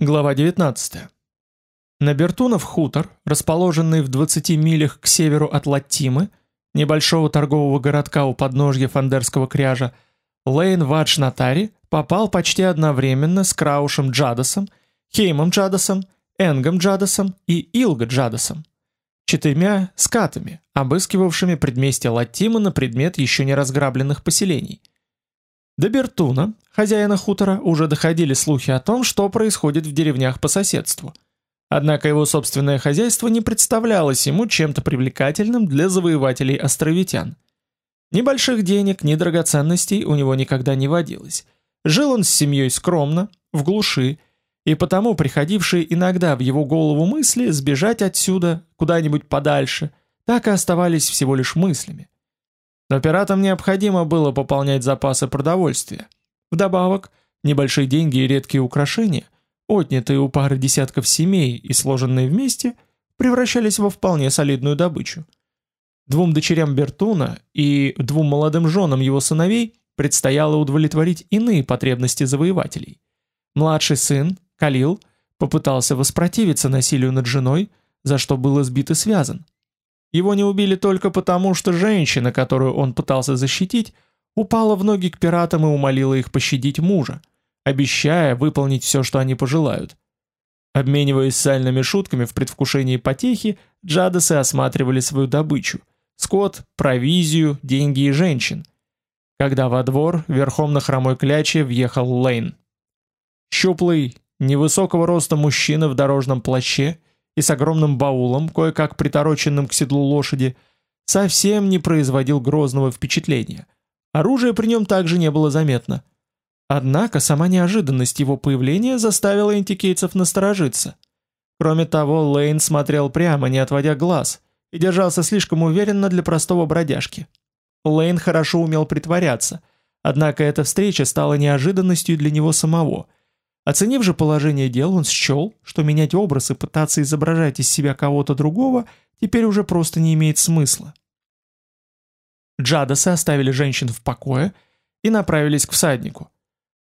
Глава 19. На Бертунов хутор, расположенный в 20 милях к северу от Латтимы, небольшого торгового городка у подножья Фандерского кряжа, Лейн Вадж Натари попал почти одновременно с Краушем Джадасом, Хеймом Джадасом, Энгом Джадасом и Илго Джадасом, четырьмя скатами, обыскивавшими предместье Латтимы на предмет еще не разграбленных поселений. До Бертуна, хозяина хутора, уже доходили слухи о том, что происходит в деревнях по соседству. Однако его собственное хозяйство не представлялось ему чем-то привлекательным для завоевателей островитян. Ни больших денег, ни драгоценностей у него никогда не водилось. Жил он с семьей скромно, в глуши, и потому приходившие иногда в его голову мысли сбежать отсюда куда-нибудь подальше, так и оставались всего лишь мыслями. Но пиратам необходимо было пополнять запасы продовольствия. Вдобавок, небольшие деньги и редкие украшения, отнятые у пары десятков семей и сложенные вместе, превращались во вполне солидную добычу. Двум дочерям Бертуна и двум молодым женам его сыновей предстояло удовлетворить иные потребности завоевателей. Младший сын, Калил, попытался воспротивиться насилию над женой, за что был избит и связан. Его не убили только потому, что женщина, которую он пытался защитить, упала в ноги к пиратам и умолила их пощадить мужа, обещая выполнить все, что они пожелают. Обмениваясь сальными шутками в предвкушении потехи, джадасы осматривали свою добычу – скот, провизию, деньги и женщин. Когда во двор, верхом на хромой кляче, въехал Лейн. Щуплый, невысокого роста мужчина в дорожном плаще – и с огромным баулом, кое-как притороченным к седлу лошади, совсем не производил грозного впечатления. Оружия при нем также не было заметно. Однако сама неожиданность его появления заставила антикейцев насторожиться. Кроме того, Лейн смотрел прямо, не отводя глаз, и держался слишком уверенно для простого бродяжки. Лейн хорошо умел притворяться, однако эта встреча стала неожиданностью для него самого – Оценив же положение дел, он счел, что менять образ и пытаться изображать из себя кого-то другого теперь уже просто не имеет смысла. Джадасы оставили женщин в покое и направились к всаднику.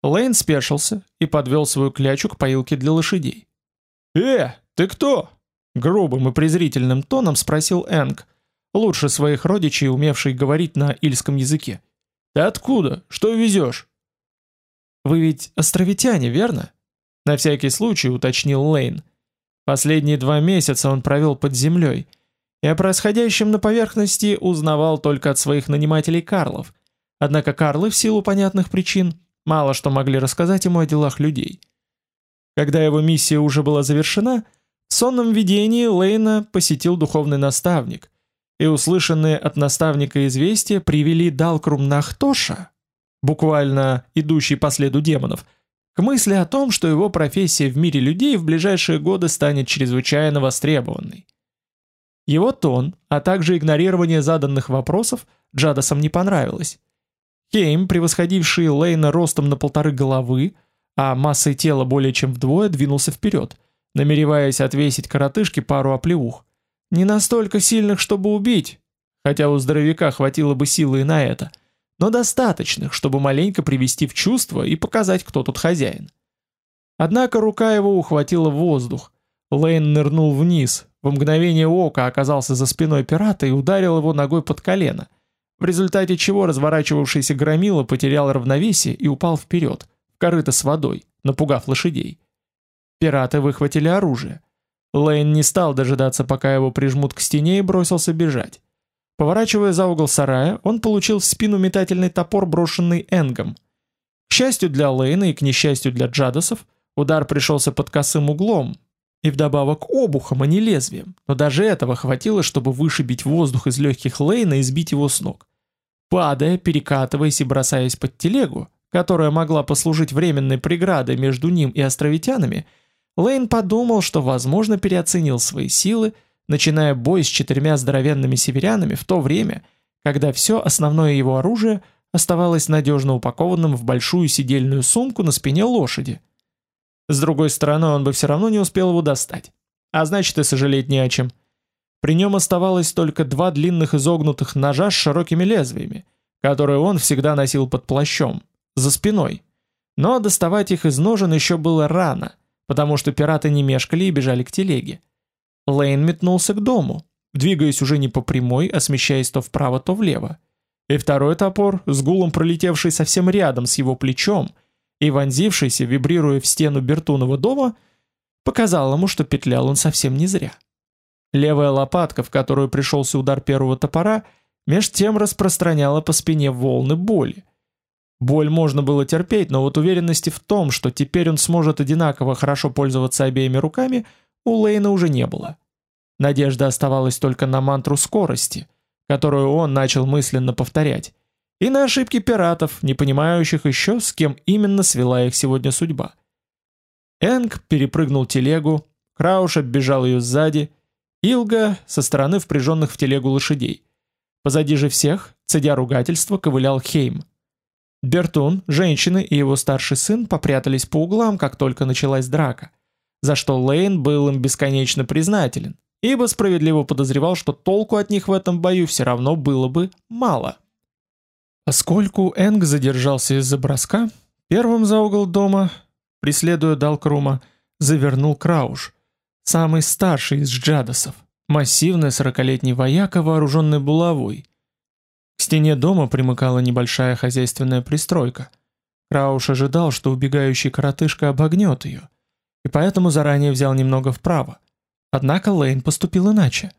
Лейн спешился и подвел свою клячу к поилке для лошадей. «Э, ты кто?» — грубым и презрительным тоном спросил Энг, лучше своих родичей, умевший говорить на ильском языке. «Ты откуда? Что везешь?» Вы ведь островитяне, верно? На всякий случай уточнил Лейн. Последние два месяца он провел под землей, и о происходящем на поверхности узнавал только от своих нанимателей Карлов. Однако Карлы в силу понятных причин мало что могли рассказать ему о делах людей. Когда его миссия уже была завершена, в сонном видении Лейна посетил духовный наставник, и услышанные от наставника известия привели Далкрум Нахтоша, буквально идущий по следу демонов, к мысли о том, что его профессия в мире людей в ближайшие годы станет чрезвычайно востребованной. Его тон, а также игнорирование заданных вопросов Джадасам не понравилось. Хейм, превосходивший Лейна ростом на полторы головы, а массой тела более чем вдвое, двинулся вперед, намереваясь отвесить коротышке пару оплеух. Не настолько сильных, чтобы убить, хотя у здоровяка хватило бы силы и на это – но достаточных, чтобы маленько привести в чувство и показать, кто тут хозяин. Однако рука его ухватила воздух. Лейн нырнул вниз, в мгновение ока оказался за спиной пирата и ударил его ногой под колено, в результате чего разворачивавшийся громила потерял равновесие и упал вперед, в корыто с водой, напугав лошадей. Пираты выхватили оружие. Лейн не стал дожидаться, пока его прижмут к стене и бросился бежать. Поворачивая за угол сарая, он получил в спину метательный топор, брошенный Энгом. К счастью для Лейна и к несчастью для Джадасов, удар пришелся под косым углом, и вдобавок обухом, а не лезвием, но даже этого хватило, чтобы вышибить воздух из легких Лейна и сбить его с ног. Падая, перекатываясь и бросаясь под телегу, которая могла послужить временной преградой между ним и островитянами, Лейн подумал, что, возможно, переоценил свои силы, начиная бой с четырьмя здоровенными северянами в то время, когда все основное его оружие оставалось надежно упакованным в большую сидельную сумку на спине лошади. С другой стороны, он бы все равно не успел его достать. А значит и сожалеть не о чем. При нем оставалось только два длинных изогнутых ножа с широкими лезвиями, которые он всегда носил под плащом, за спиной. Но доставать их из ножен еще было рано, потому что пираты не мешкали и бежали к телеге. Лейн метнулся к дому, двигаясь уже не по прямой, а смещаясь то вправо, то влево. И второй топор, с гулом пролетевший совсем рядом с его плечом и вонзившийся, вибрируя в стену Бертунова дома, показал ему, что петлял он совсем не зря. Левая лопатка, в которую пришелся удар первого топора, меж тем распространяла по спине волны боли. Боль можно было терпеть, но вот уверенности в том, что теперь он сможет одинаково хорошо пользоваться обеими руками, у Лейна уже не было. Надежда оставалась только на мантру скорости, которую он начал мысленно повторять, и на ошибки пиратов, не понимающих еще, с кем именно свела их сегодня судьба. Энг перепрыгнул телегу, Крауш оббежал ее сзади, Илга со стороны впряженных в телегу лошадей. Позади же всех, цедя ругательство, ковылял Хейм. Бертун, женщины и его старший сын попрятались по углам, как только началась драка, за что Лейн был им бесконечно признателен, ибо справедливо подозревал, что толку от них в этом бою все равно было бы мало. Поскольку Энг задержался из-за броска, первым за угол дома, преследуя Далкрума, завернул Крауш, самый старший из джадосов, массивный сорокалетний вояка, вооруженный булавой. К стене дома примыкала небольшая хозяйственная пристройка. Крауш ожидал, что убегающий коротышка обогнет ее, и поэтому заранее взял немного вправо. Однако Лейн поступил иначе.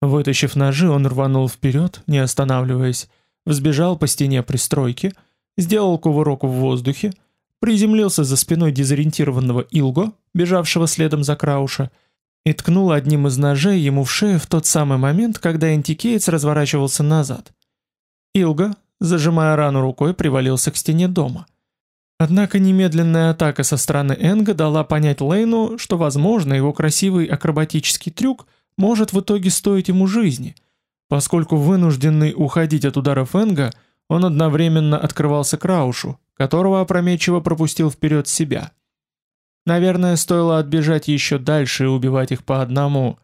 Вытащив ножи, он рванул вперед, не останавливаясь, взбежал по стене пристройки, сделал кувырок в воздухе, приземлился за спиной дезориентированного Илго, бежавшего следом за Крауша, и ткнул одним из ножей ему в шею в тот самый момент, когда антикеец разворачивался назад. Илго, зажимая рану рукой, привалился к стене дома. Однако немедленная атака со стороны Энга дала понять Лейну, что, возможно, его красивый акробатический трюк может в итоге стоить ему жизни, поскольку вынужденный уходить от ударов Энга, он одновременно открывался Краушу, которого опрометчиво пропустил вперед себя. Наверное, стоило отбежать еще дальше и убивать их по одному,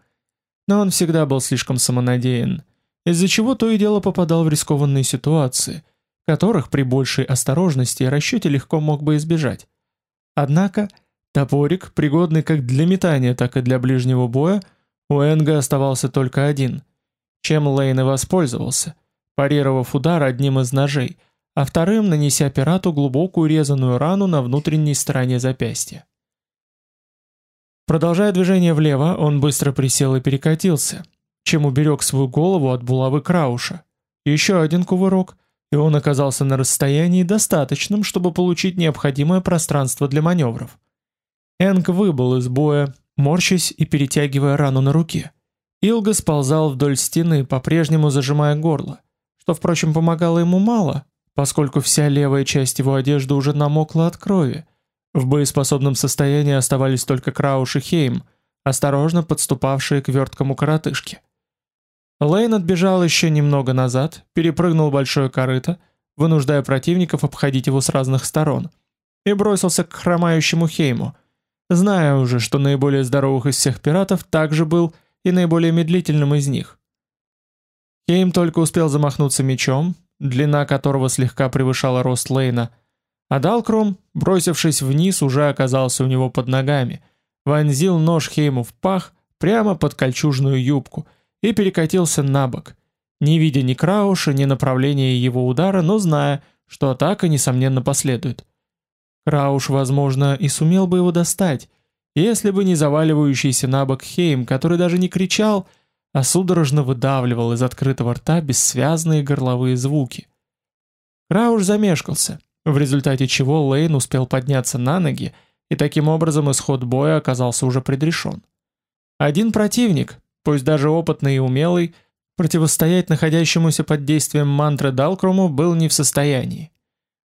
но он всегда был слишком самонадеян из-за чего то и дело попадал в рискованные ситуации, которых при большей осторожности и расчете легко мог бы избежать. Однако, топорик, пригодный как для метания, так и для ближнего боя, у Энга оставался только один, чем Лейн и воспользовался, парировав удар одним из ножей, а вторым нанеся пирату глубокую резаную рану на внутренней стороне запястья. Продолжая движение влево, он быстро присел и перекатился, чем уберег свою голову от булавы Крауша. Еще один кувырок, и он оказался на расстоянии достаточном, чтобы получить необходимое пространство для маневров. Энг выбыл из боя, морщась и перетягивая рану на руке. Илга сползал вдоль стены, по-прежнему зажимая горло, что, впрочем, помогало ему мало, поскольку вся левая часть его одежды уже намокла от крови. В боеспособном состоянии оставались только Крауш и Хейм, осторожно подступавшие к верткому коротышке. Лейн отбежал еще немного назад, перепрыгнул большое корыто, вынуждая противников обходить его с разных сторон, и бросился к хромающему Хейму, зная уже, что наиболее здоровых из всех пиратов также был и наиболее медлительным из них. Хейм только успел замахнуться мечом, длина которого слегка превышала рост Лейна, а Далкром, бросившись вниз, уже оказался у него под ногами, вонзил нож Хейму в пах прямо под кольчужную юбку — и перекатился на бок, не видя ни Крауша, ни направления его удара, но зная, что атака несомненно последует. Крауш, возможно, и сумел бы его достать, если бы не заваливающийся на бок Хейм, который даже не кричал, а судорожно выдавливал из открытого рта бессвязные горловые звуки. Крауш замешкался, в результате чего Лейн успел подняться на ноги, и таким образом исход боя оказался уже предрешен. Один противник, пусть даже опытный и умелый, противостоять находящемуся под действием мантры Далкруму был не в состоянии.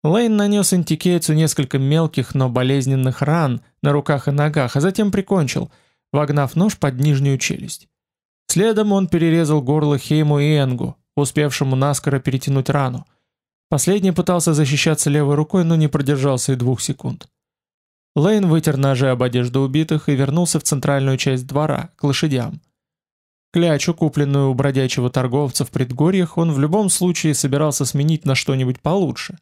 Лейн нанес антикейцу несколько мелких, но болезненных ран на руках и ногах, а затем прикончил, вогнав нож под нижнюю челюсть. Следом он перерезал горло Хейму и Энгу, успевшему наскоро перетянуть рану. Последний пытался защищаться левой рукой, но не продержался и двух секунд. Лейн вытер ножи об одежду убитых и вернулся в центральную часть двора, к лошадям. Клячу, купленную у бродячего торговца в предгорьях, он в любом случае собирался сменить на что-нибудь получше.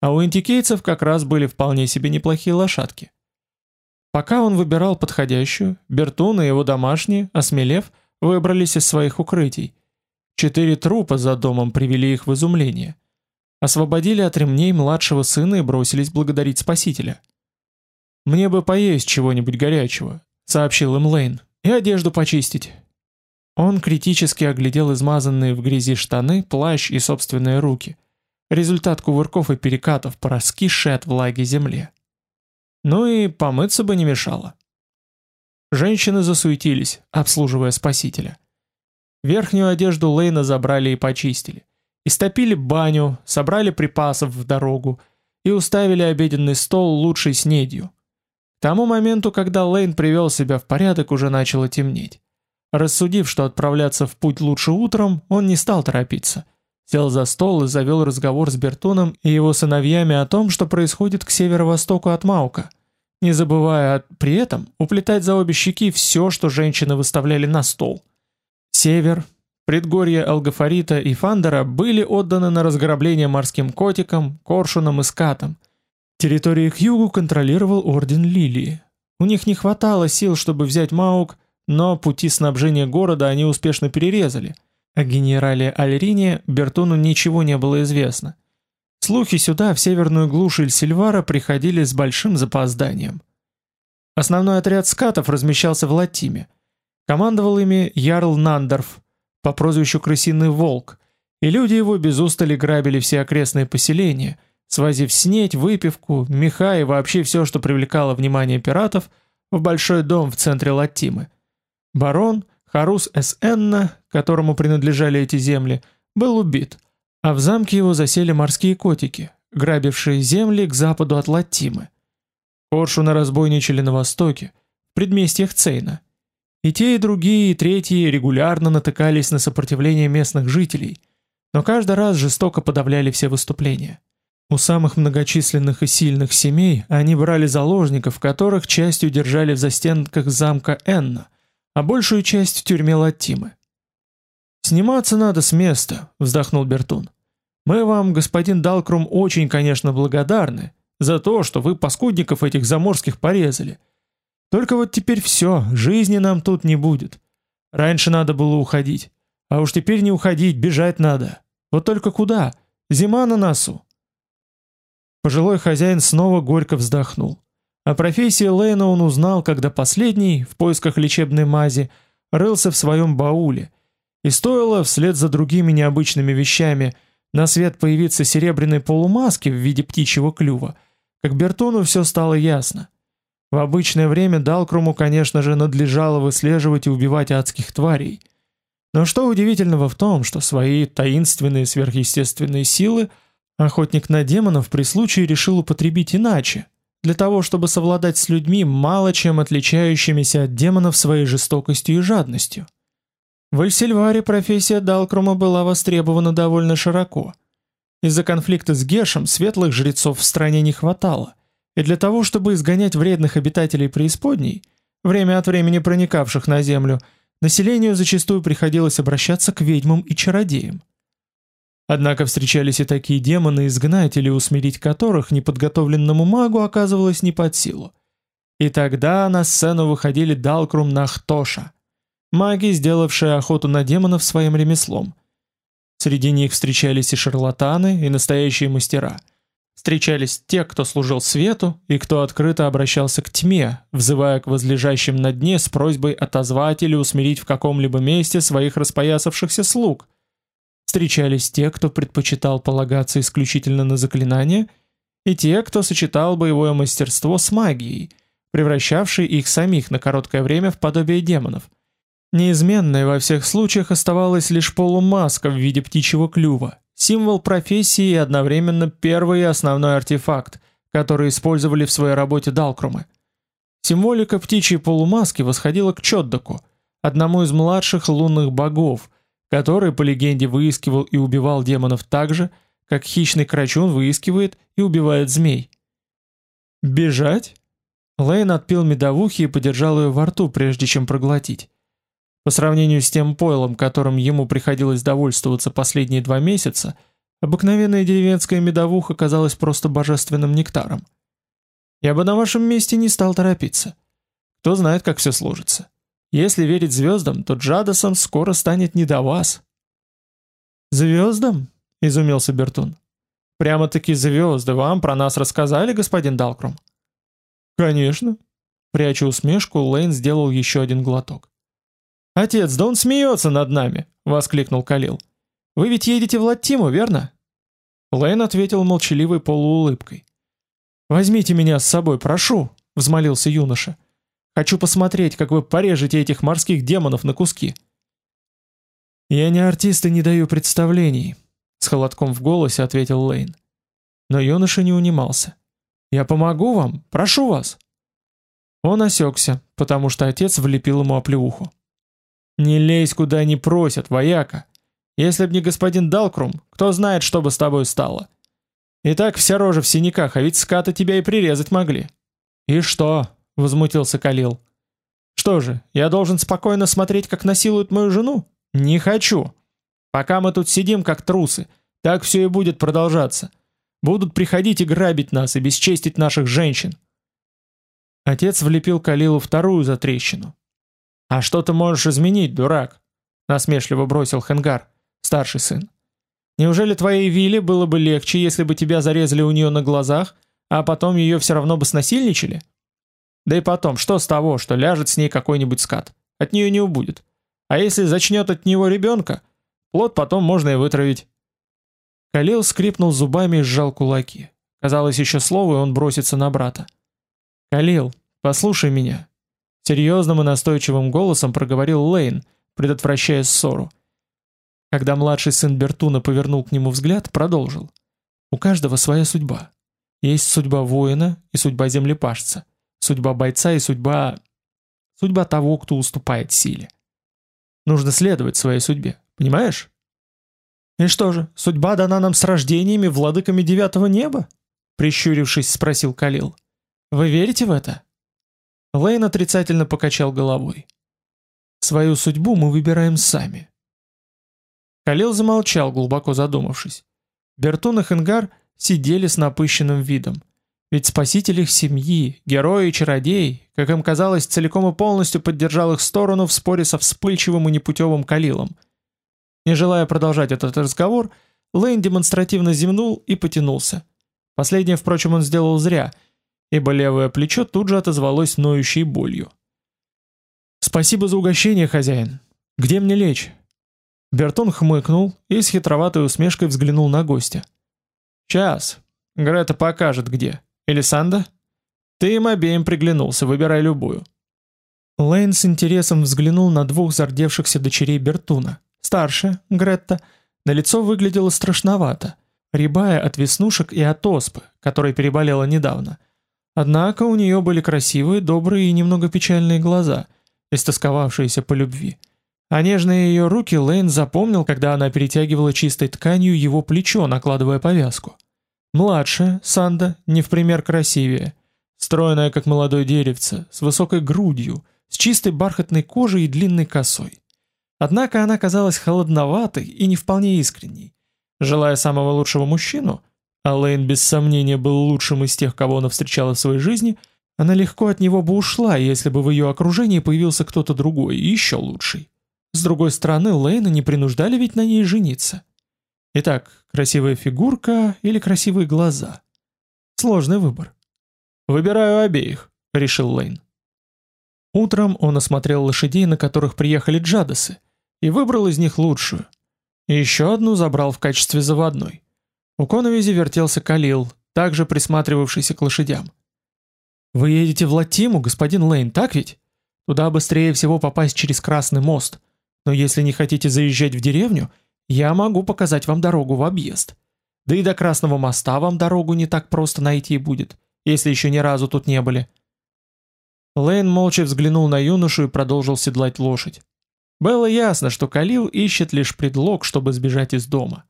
А у антикейцев как раз были вполне себе неплохие лошадки. Пока он выбирал подходящую, Бертун и его домашние, осмелев, выбрались из своих укрытий. Четыре трупа за домом привели их в изумление. Освободили от ремней младшего сына и бросились благодарить спасителя. «Мне бы поесть чего-нибудь горячего», — сообщил им Лейн, — «и одежду почистить». Он критически оглядел измазанные в грязи штаны, плащ и собственные руки. Результат кувырков и перекатов по раскисшей от влаги земле. Ну и помыться бы не мешало. Женщины засуетились, обслуживая спасителя. Верхнюю одежду Лейна забрали и почистили. Истопили баню, собрали припасов в дорогу и уставили обеденный стол лучшей снедью. К тому моменту, когда Лейн привел себя в порядок, уже начало темнеть. Рассудив, что отправляться в путь лучше утром, он не стал торопиться. Сел за стол и завел разговор с Бертоном и его сыновьями о том, что происходит к северо-востоку от Маука, не забывая при этом уплетать за обе щеки все, что женщины выставляли на стол. Север, предгорья Алгафарита и Фандера были отданы на разграбление морским котикам, коршунам и скатам. Территории к югу контролировал Орден Лилии. У них не хватало сил, чтобы взять Маук, но пути снабжения города они успешно перерезали – о генерале Альрине Бертону ничего не было известно. Слухи сюда, в северную глушь Иль-Сильвара, приходили с большим запозданием. Основной отряд скатов размещался в Латиме. Командовал ими Ярл Нандорф, по прозвищу Крысиный Волк, и люди его без устали грабили все окрестные поселения, свозив снеть, выпивку, меха и вообще все, что привлекало внимание пиратов, в большой дом в центре Латимы. Барон, Харус Эс-Энна, которому принадлежали эти земли, был убит, а в замке его засели морские котики, грабившие земли к западу от Латимы. Коршуны разбойничали на востоке, в предместьях Цейна. И те, и другие, и третьи регулярно натыкались на сопротивление местных жителей, но каждый раз жестоко подавляли все выступления. У самых многочисленных и сильных семей они брали заложников, которых частью держали в застенках замка Энна, а большую часть в тюрьме Латимы. «Сниматься надо с места», — вздохнул Бертун. «Мы вам, господин Далкрум, очень, конечно, благодарны за то, что вы паскудников этих заморских порезали. Только вот теперь все, жизни нам тут не будет. Раньше надо было уходить, а уж теперь не уходить, бежать надо. Вот только куда? Зима на носу». Пожилой хозяин снова горько вздохнул. О профессии Лейна он узнал, когда последний, в поисках лечебной мази, рылся в своем бауле. И стоило вслед за другими необычными вещами на свет появиться серебряной полумаски в виде птичьего клюва, как Бертону все стало ясно. В обычное время Далкруму, конечно же, надлежало выслеживать и убивать адских тварей. Но что удивительного в том, что свои таинственные сверхъестественные силы охотник на демонов при случае решил употребить иначе, для того, чтобы совладать с людьми, мало чем отличающимися от демонов своей жестокостью и жадностью. В Эльсильваре профессия Далкрума была востребована довольно широко. Из-за конфликта с Гешем светлых жрецов в стране не хватало, и для того, чтобы изгонять вредных обитателей преисподней, время от времени проникавших на землю, населению зачастую приходилось обращаться к ведьмам и чародеям. Однако встречались и такие демоны-изгнатели, усмирить которых неподготовленному магу оказывалось не под силу. И тогда на сцену выходили Далкрум Нахтоша, маги, сделавшие охоту на демонов своим ремеслом. Среди них встречались и шарлатаны, и настоящие мастера. Встречались те, кто служил свету, и кто открыто обращался к тьме, взывая к возлежащим на дне с просьбой отозвать или усмирить в каком-либо месте своих распоясавшихся слуг – Встречались те, кто предпочитал полагаться исключительно на заклинания, и те, кто сочетал боевое мастерство с магией, превращавшей их самих на короткое время в подобие демонов. Неизменной во всех случаях оставалась лишь полумаска в виде птичьего клюва, символ профессии и одновременно первый и основной артефакт, который использовали в своей работе Далкрумы. Символика птичьей полумаски восходила к Чоддаку, одному из младших лунных богов – который, по легенде, выискивал и убивал демонов так же, как хищный крачун выискивает и убивает змей. Бежать? Лейн отпил медовухи и подержал ее во рту, прежде чем проглотить. По сравнению с тем пойлом, которым ему приходилось довольствоваться последние два месяца, обыкновенная деревенская медовуха казалась просто божественным нектаром. Я бы на вашем месте не стал торопиться. Кто знает, как все сложится. Если верить звездам, то Джадосон скоро станет не до вас. Звездам? Изумился Бертун. Прямо-таки звезды вам про нас рассказали, господин Далкрум? Конечно. Пряча усмешку, Лейн сделал еще один глоток. «Отец, да он смеется над нами!» — воскликнул Калил. «Вы ведь едете в Латтиму, верно?» Лейн ответил молчаливой полуулыбкой. «Возьмите меня с собой, прошу!» — взмолился юноша. «Хочу посмотреть, как вы порежете этих морских демонов на куски!» «Я не артист и не даю представлений», — с холодком в голосе ответил Лейн. Но юноша не унимался. «Я помогу вам, прошу вас!» Он осекся, потому что отец влепил ему оплеуху. «Не лезь, куда не просят, вояка! Если б не господин Далкрум, кто знает, что бы с тобой стало. И так вся рожа в синяках, а ведь скаты тебя и прирезать могли». «И что?» — возмутился Калил. «Что же, я должен спокойно смотреть, как насилуют мою жену?» Не хочу. Пока мы тут сидим как трусы, так все и будет продолжаться. Будут приходить и грабить нас и бесчестить наших женщин. Отец влепил Калилу вторую затрещину. А что ты можешь изменить, дурак? насмешливо бросил Хенгар, старший сын. Неужели твоей Вилле было бы легче, если бы тебя зарезали у нее на глазах, а потом ее все равно бы снасильничали? Да и потом, что с того, что ляжет с ней какой-нибудь скат? От нее не убудет. А если зачнет от него ребенка, плод потом можно и вытравить. Калил скрипнул зубами и сжал кулаки. Казалось, еще слово, и он бросится на брата. Калил, послушай меня, серьезным и настойчивым голосом проговорил Лейн, предотвращая ссору. Когда младший сын Бертуна повернул к нему взгляд, продолжил: "У каждого своя судьба. Есть судьба воина и судьба землепашца, судьба бойца и судьба судьба того, кто уступает силе. Нужно следовать своей судьбе, понимаешь? И что же, судьба дана нам с рождениями владыками девятого неба? Прищурившись, спросил Калил. Вы верите в это? Лейн отрицательно покачал головой. Свою судьбу мы выбираем сами. Калил замолчал, глубоко задумавшись. Бертун и Хенгар сидели с напыщенным видом. Ведь спаситель их семьи, герой и чародей, как им казалось, целиком и полностью поддержал их сторону в споре со вспыльчивым и непутевым Калилом. Не желая продолжать этот разговор, Лейн демонстративно зевнул и потянулся. Последнее, впрочем, он сделал зря, ибо левое плечо тут же отозвалось ноющей болью. «Спасибо за угощение, хозяин. Где мне лечь?» Бертон хмыкнул и с хитроватой усмешкой взглянул на гостя. «Час. Грета покажет, где». Или Санда? Ты им обеим приглянулся, выбирай любую. Лейн с интересом взглянул на двух зардевшихся дочерей Бертуна. Старшая, Гретта, на лицо выглядела страшновато, рябая от веснушек и от оспы, которой переболела недавно. Однако у нее были красивые, добрые и немного печальные глаза, истосковавшиеся по любви. А нежные ее руки Лейн запомнил, когда она перетягивала чистой тканью его плечо, накладывая повязку. Младшая, Санда, не в пример красивее. Стройная, как молодое деревце, с высокой грудью, с чистой бархатной кожей и длинной косой. Однако она казалась холодноватой и не вполне искренней. Желая самого лучшего мужчину, а Лейн без сомнения был лучшим из тех, кого она встречала в своей жизни, она легко от него бы ушла, если бы в ее окружении появился кто-то другой, и еще лучший. С другой стороны, Лейна не принуждали ведь на ней жениться. Итак, красивая фигурка или красивые глаза? Сложный выбор. Выбираю обеих, решил Лейн. Утром он осмотрел лошадей, на которых приехали джадасы, и выбрал из них лучшую. И еще одну забрал в качестве заводной. У коновизи вертелся Калил, также присматривавшийся к лошадям. Вы едете в Латиму, господин Лейн, так ведь? Туда быстрее всего попасть через Красный мост. Но если не хотите заезжать в деревню, я могу показать вам дорогу в объезд. Да и до Красного моста вам дорогу не так просто найти будет, если еще ни разу тут не были. Лейн молча взглянул на юношу и продолжил седлать лошадь. Было ясно, что Калил ищет лишь предлог, чтобы сбежать из дома.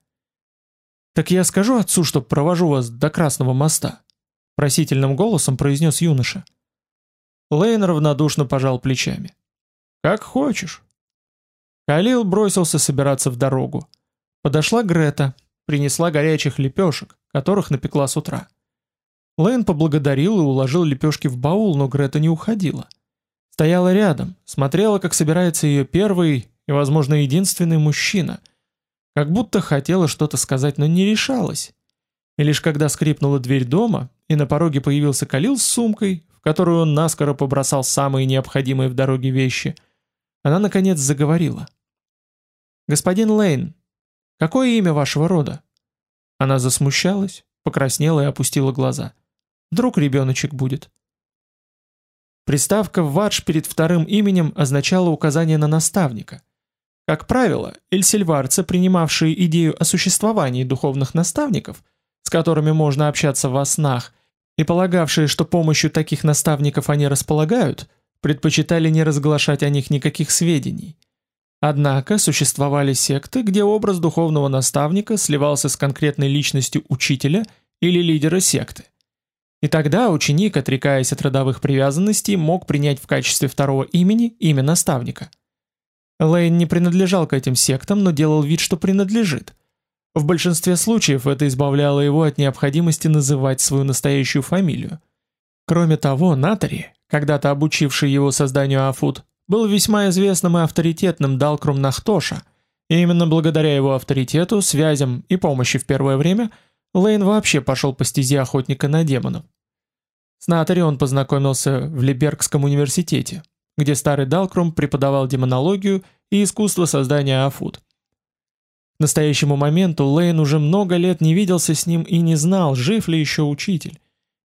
«Так я скажу отцу, что провожу вас до Красного моста», — просительным голосом произнес юноша. Лейн равнодушно пожал плечами. «Как хочешь». Калил бросился собираться в дорогу. Подошла Грета, принесла горячих лепешек, которых напекла с утра. Лейн поблагодарил и уложил лепешки в баул, но Грета не уходила. Стояла рядом, смотрела, как собирается ее первый и, возможно, единственный мужчина. Как будто хотела что-то сказать, но не решалась. И лишь когда скрипнула дверь дома, и на пороге появился Калил с сумкой, в которую он наскоро побросал самые необходимые в дороге вещи, она, наконец, заговорила. «Господин Лейн, какое имя вашего рода?» Она засмущалась, покраснела и опустила глаза. «Вдруг ребеночек будет?» Приставка «вадж» перед вторым именем означала указание на наставника. Как правило, эльсильварцы, принимавшие идею о существовании духовных наставников, с которыми можно общаться во снах, и полагавшие, что помощью таких наставников они располагают, предпочитали не разглашать о них никаких сведений. Однако существовали секты, где образ духовного наставника сливался с конкретной личностью учителя или лидера секты. И тогда ученик, отрекаясь от родовых привязанностей, мог принять в качестве второго имени имя наставника. Лейн не принадлежал к этим сектам, но делал вид, что принадлежит. В большинстве случаев это избавляло его от необходимости называть свою настоящую фамилию. Кроме того, Натари, когда-то обучивший его созданию Афут, был весьма известным и авторитетным Далкрум Нахтоша, и именно благодаря его авторитету, связям и помощи в первое время – Лейн вообще пошел по стезе охотника на демонов. С Натари он познакомился в Либергском университете, где старый Далкрум преподавал демонологию и искусство создания афут. К настоящему моменту Лейн уже много лет не виделся с ним и не знал, жив ли еще учитель.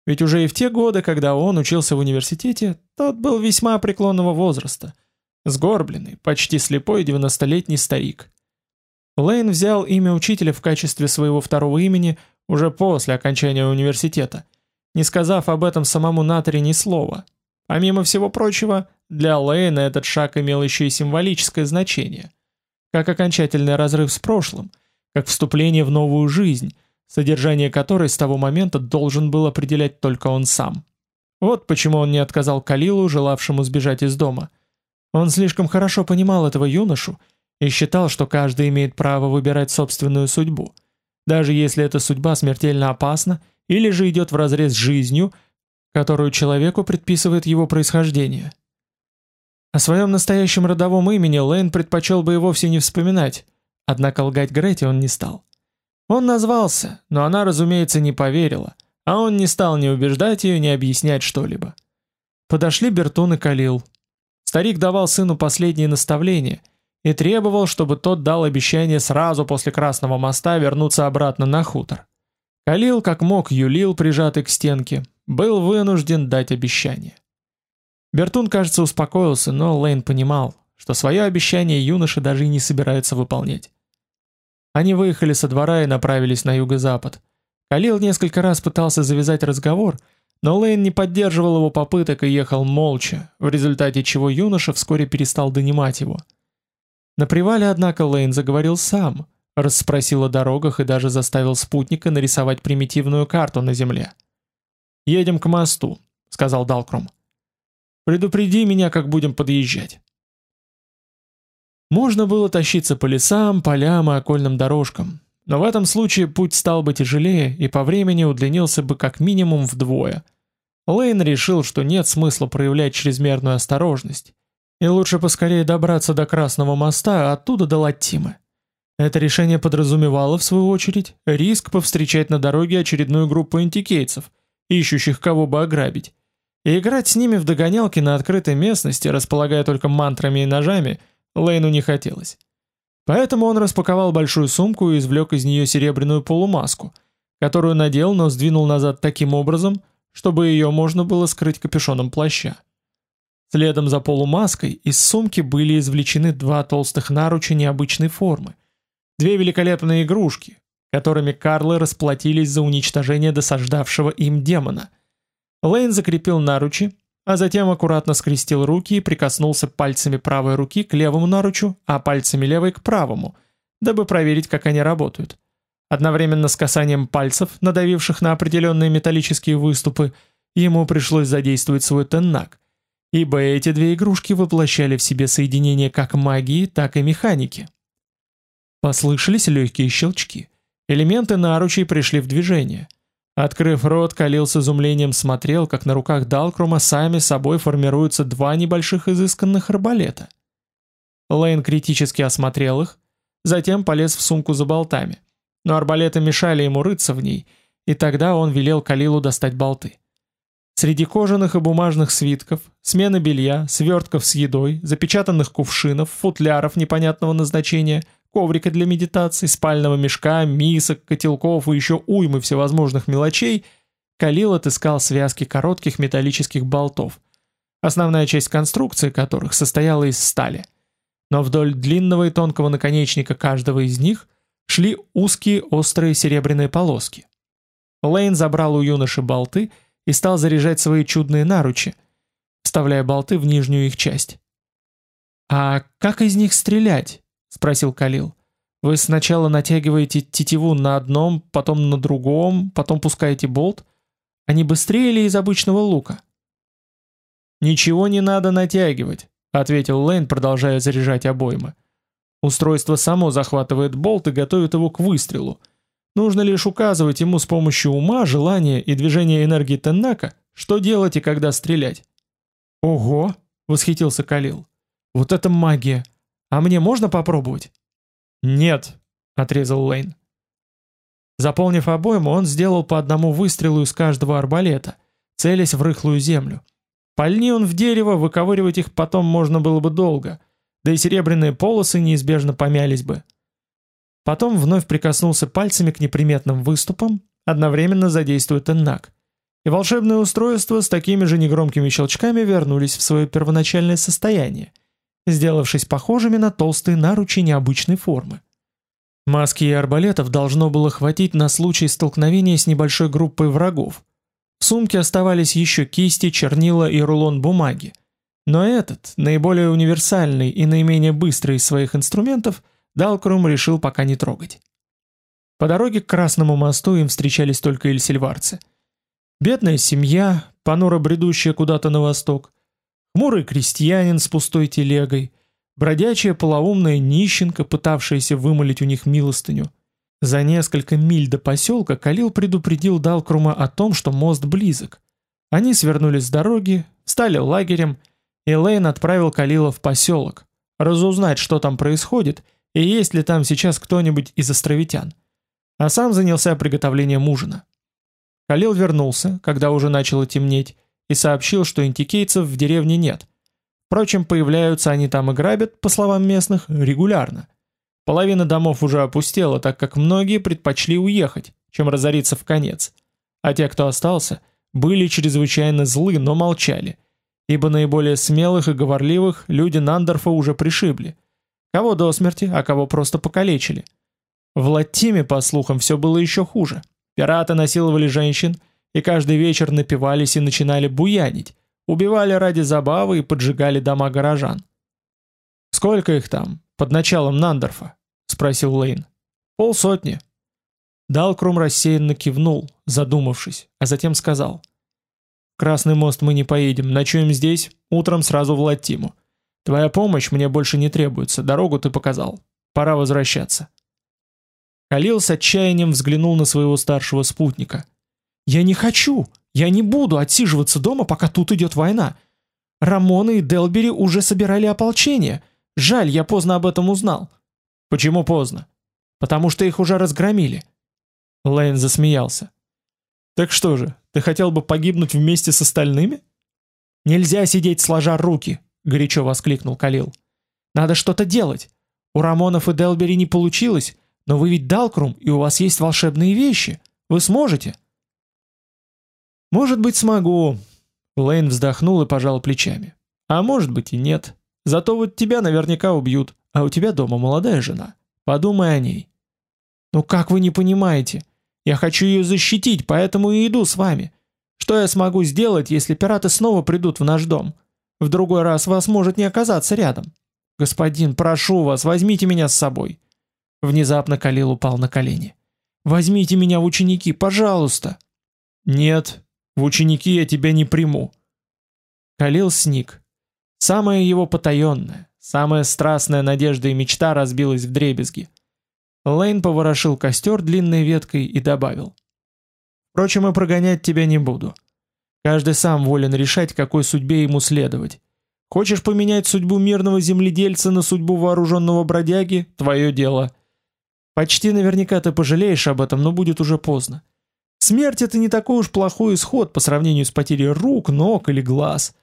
Ведь уже и в те годы, когда он учился в университете, тот был весьма преклонного возраста. Сгорбленный, почти слепой девяностолетний старик. Лейн взял имя учителя в качестве своего второго имени уже после окончания университета, не сказав об этом самому Натаре ни слова. Помимо всего прочего, для Лейна этот шаг имел еще и символическое значение, как окончательный разрыв с прошлым, как вступление в новую жизнь, содержание которой с того момента должен был определять только он сам. Вот почему он не отказал Калилу, желавшему сбежать из дома. Он слишком хорошо понимал этого юношу и считал, что каждый имеет право выбирать собственную судьбу, даже если эта судьба смертельно опасна или же идет вразрез с жизнью, которую человеку предписывает его происхождение. О своем настоящем родовом имени Лейн предпочел бы и вовсе не вспоминать, однако лгать Грете он не стал. Он назвался, но она, разумеется, не поверила, а он не стал ни убеждать ее, ни объяснять что-либо. Подошли Бертун и Калил. Старик давал сыну последние наставления, и требовал, чтобы тот дал обещание сразу после Красного моста вернуться обратно на хутор. Калил как мог юлил, прижатый к стенке, был вынужден дать обещание. Бертун, кажется, успокоился, но Лейн понимал, что свое обещание юноша даже и не собирается выполнять. Они выехали со двора и направились на юго-запад. Калил несколько раз пытался завязать разговор, но Лейн не поддерживал его попыток и ехал молча, в результате чего юноша вскоре перестал донимать его – на привале, однако, Лейн заговорил сам, расспросил о дорогах и даже заставил спутника нарисовать примитивную карту на земле. «Едем к мосту», — сказал Далкрум. «Предупреди меня, как будем подъезжать». Можно было тащиться по лесам, полям и окольным дорожкам, но в этом случае путь стал бы тяжелее и по времени удлинился бы как минимум вдвое. Лейн решил, что нет смысла проявлять чрезмерную осторожность, и лучше поскорее добраться до Красного моста, а оттуда до Латтимы. Это решение подразумевало, в свою очередь, риск повстречать на дороге очередную группу антикейцев, ищущих кого бы ограбить. И играть с ними в догонялки на открытой местности, располагая только мантрами и ножами, Лейну не хотелось. Поэтому он распаковал большую сумку и извлек из нее серебряную полумаску, которую надел, но сдвинул назад таким образом, чтобы ее можно было скрыть капюшоном плаща. Следом за полумаской из сумки были извлечены два толстых наруча необычной формы. Две великолепные игрушки, которыми Карлы расплатились за уничтожение досаждавшего им демона. Лейн закрепил наручи, а затем аккуратно скрестил руки и прикоснулся пальцами правой руки к левому наручу, а пальцами левой к правому, дабы проверить, как они работают. Одновременно с касанием пальцев, надавивших на определенные металлические выступы, ему пришлось задействовать свой теннак, ибо эти две игрушки воплощали в себе соединение как магии, так и механики. Послышались легкие щелчки. Элементы наручей пришли в движение. Открыв рот, Калил с изумлением смотрел, как на руках Далкрума сами собой формируются два небольших изысканных арбалета. Лейн критически осмотрел их, затем полез в сумку за болтами. Но арбалеты мешали ему рыться в ней, и тогда он велел Калилу достать болты. Среди кожаных и бумажных свитков, смены белья, свертков с едой, запечатанных кувшинов, футляров непонятного назначения, коврика для медитации, спального мешка, мисок, котелков и еще уймы всевозможных мелочей, Калил отыскал связки коротких металлических болтов, основная часть конструкции которых состояла из стали. Но вдоль длинного и тонкого наконечника каждого из них шли узкие острые серебряные полоски. Лейн забрал у юноши болты и стал заряжать свои чудные наручи, вставляя болты в нижнюю их часть. «А как из них стрелять?» — спросил Калил. «Вы сначала натягиваете тетиву на одном, потом на другом, потом пускаете болт? Они быстрее ли из обычного лука?» «Ничего не надо натягивать», — ответил Лейн, продолжая заряжать обоймы. «Устройство само захватывает болт и готовит его к выстрелу. Нужно лишь указывать ему с помощью ума, желания и движения энергии Теннака, что делать и когда стрелять. «Ого!» — восхитился Калил. «Вот это магия! А мне можно попробовать?» «Нет», — отрезал Лейн. Заполнив обойму, он сделал по одному выстрелу из каждого арбалета, целясь в рыхлую землю. Пальни он в дерево, выковыривать их потом можно было бы долго, да и серебряные полосы неизбежно помялись бы. Потом вновь прикоснулся пальцами к неприметным выступам, одновременно задействуя теннак. И волшебные устройства с такими же негромкими щелчками вернулись в свое первоначальное состояние, сделавшись похожими на толстые наручи необычной формы. Маски и арбалетов должно было хватить на случай столкновения с небольшой группой врагов. В сумке оставались еще кисти, чернила и рулон бумаги. Но этот, наиболее универсальный и наименее быстрый из своих инструментов, Далкрум решил пока не трогать. По дороге к Красному мосту им встречались только эльсильварцы. Бедная семья, понуро бредущая куда-то на восток, хмурый крестьянин с пустой телегой, бродячая полоумная нищенка, пытавшаяся вымолить у них милостыню. За несколько миль до поселка Калил предупредил Далкрума о том, что мост близок. Они свернули с дороги, стали лагерем, и Лейн отправил Калила в поселок, разузнать, что там происходит, и есть ли там сейчас кто-нибудь из островитян. А сам занялся приготовлением ужина. Халил вернулся, когда уже начало темнеть, и сообщил, что интикейцев в деревне нет. Впрочем, появляются они там и грабят, по словам местных, регулярно. Половина домов уже опустела, так как многие предпочли уехать, чем разориться в конец. А те, кто остался, были чрезвычайно злы, но молчали, ибо наиболее смелых и говорливых люди Нандорфа уже пришибли – Кого до смерти, а кого просто покалечили. В Латиме, по слухам, все было еще хуже. Пираты насиловали женщин, и каждый вечер напивались и начинали буянить, убивали ради забавы и поджигали дома горожан. «Сколько их там, под началом Нандорфа?» — спросил Лейн. «Полсотни». Далкрум рассеянно кивнул, задумавшись, а затем сказал. «Красный мост мы не поедем, ночуем здесь, утром сразу в Латиму. Твоя помощь мне больше не требуется, дорогу ты показал. Пора возвращаться. Халил с отчаянием взглянул на своего старшего спутника. «Я не хочу! Я не буду отсиживаться дома, пока тут идет война! Рамоны и Делбери уже собирали ополчение. Жаль, я поздно об этом узнал». «Почему поздно?» «Потому что их уже разгромили». Лейн засмеялся. «Так что же, ты хотел бы погибнуть вместе с остальными?» «Нельзя сидеть сложа руки», — горячо воскликнул Калил. «Надо что-то делать. У Рамонов и Делбери не получилось, но вы ведь Далкрум, и у вас есть волшебные вещи. Вы сможете?» «Может быть, смогу». Лейн вздохнул и пожал плечами. «А может быть и нет. Зато вот тебя наверняка убьют, а у тебя дома молодая жена. Подумай о ней». «Ну как вы не понимаете? Я хочу ее защитить, поэтому и иду с вами. Что я смогу сделать, если пираты снова придут в наш дом?» В другой раз вас может не оказаться рядом. Господин, прошу вас, возьмите меня с собой. Внезапно Калил упал на колени. Возьмите меня в ученики, пожалуйста. Нет, в ученики я тебя не приму. Калил сник. Самая его потаенная, самая страстная надежда и мечта разбилась в дребезги. Лейн поворошил костер длинной веткой и добавил. Впрочем, и прогонять тебя не буду. Каждый сам волен решать, какой судьбе ему следовать. Хочешь поменять судьбу мирного земледельца на судьбу вооруженного бродяги – твое дело. Почти наверняка ты пожалеешь об этом, но будет уже поздно. Смерть – это не такой уж плохой исход по сравнению с потерей рук, ног или глаз.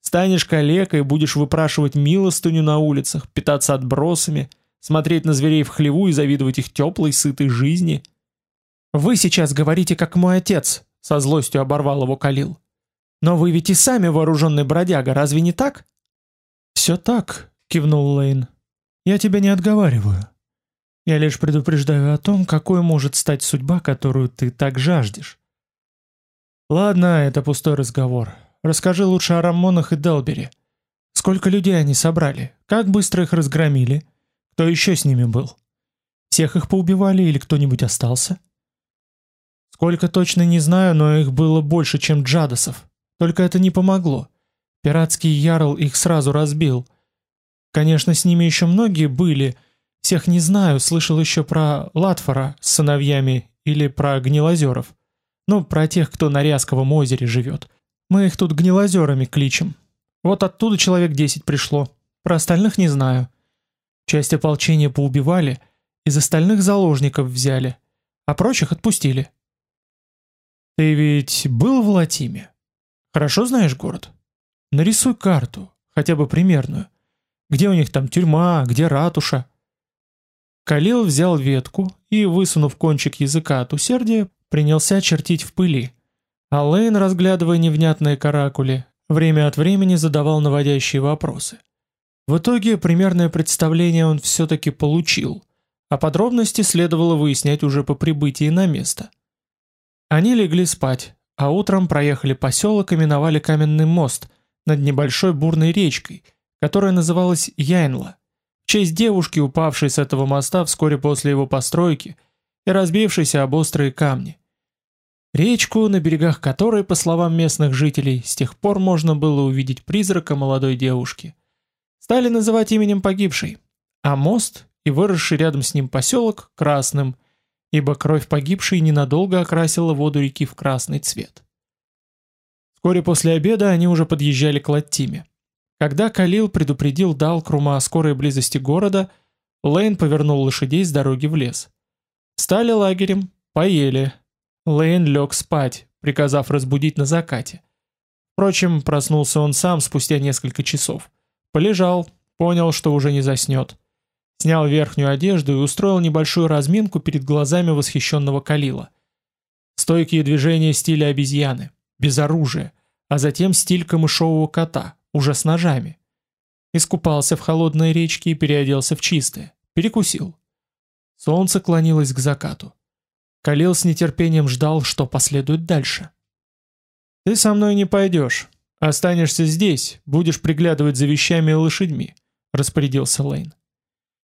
Станешь калекой, будешь выпрашивать милостыню на улицах, питаться отбросами, смотреть на зверей в хлеву и завидовать их теплой, сытой жизни. «Вы сейчас говорите, как мой отец», — со злостью оборвал его Калил. «Но вы ведь и сами вооруженный бродяга, разве не так?» «Все так», — кивнул Лейн. «Я тебя не отговариваю. Я лишь предупреждаю о том, какой может стать судьба, которую ты так жаждешь». «Ладно, это пустой разговор. Расскажи лучше о Рамонах и Делбере. Сколько людей они собрали? Как быстро их разгромили? Кто еще с ними был? Всех их поубивали или кто-нибудь остался?» «Сколько точно не знаю, но их было больше, чем джадосов. Только это не помогло. Пиратский ярл их сразу разбил. Конечно, с ними еще многие были. Всех не знаю, слышал еще про Латфора с сыновьями или про гнилозеров. Ну, про тех, кто на Рясковом озере живет. Мы их тут гнилозерами кличем. Вот оттуда человек десять пришло. Про остальных не знаю. Часть ополчения поубивали, из остальных заложников взяли, а прочих отпустили. Ты ведь был в Латиме? Хорошо знаешь город? Нарисуй карту, хотя бы примерную. Где у них там тюрьма, где ратуша? Калил взял ветку и, высунув кончик языка от усердия, принялся чертить в пыли. А Лейн, разглядывая невнятные каракули, время от времени задавал наводящие вопросы. В итоге примерное представление он все-таки получил, а подробности следовало выяснять уже по прибытии на место. Они легли спать, а утром проехали поселок и миновали каменный мост, над небольшой бурной речкой, которая называлась Яйнла, честь девушки, упавшей с этого моста вскоре после его постройки и разбившейся об острые камни. Речку, на берегах которой, по словам местных жителей, с тех пор можно было увидеть призрака молодой девушки. Стали называть именем погибшей, а мост и выросший рядом с ним поселок красным, ибо кровь погибшей ненадолго окрасила воду реки в красный цвет. Вскоре после обеда они уже подъезжали к Латтиме. Когда Калил предупредил Далкрума о скорой близости города, Лейн повернул лошадей с дороги в лес. Стали лагерем, поели. Лейн лег спать, приказав разбудить на закате. Впрочем, проснулся он сам спустя несколько часов. Полежал, понял, что уже не заснет. Снял верхнюю одежду и устроил небольшую разминку перед глазами восхищенного Калила. Стойкие движения стиля обезьяны без оружия, а затем стиль камышового кота, уже с ножами. Искупался в холодной речке и переоделся в чистое. Перекусил. Солнце клонилось к закату. Калил с нетерпением ждал, что последует дальше. «Ты со мной не пойдешь. Останешься здесь, будешь приглядывать за вещами и лошадьми», — распорядился Лейн.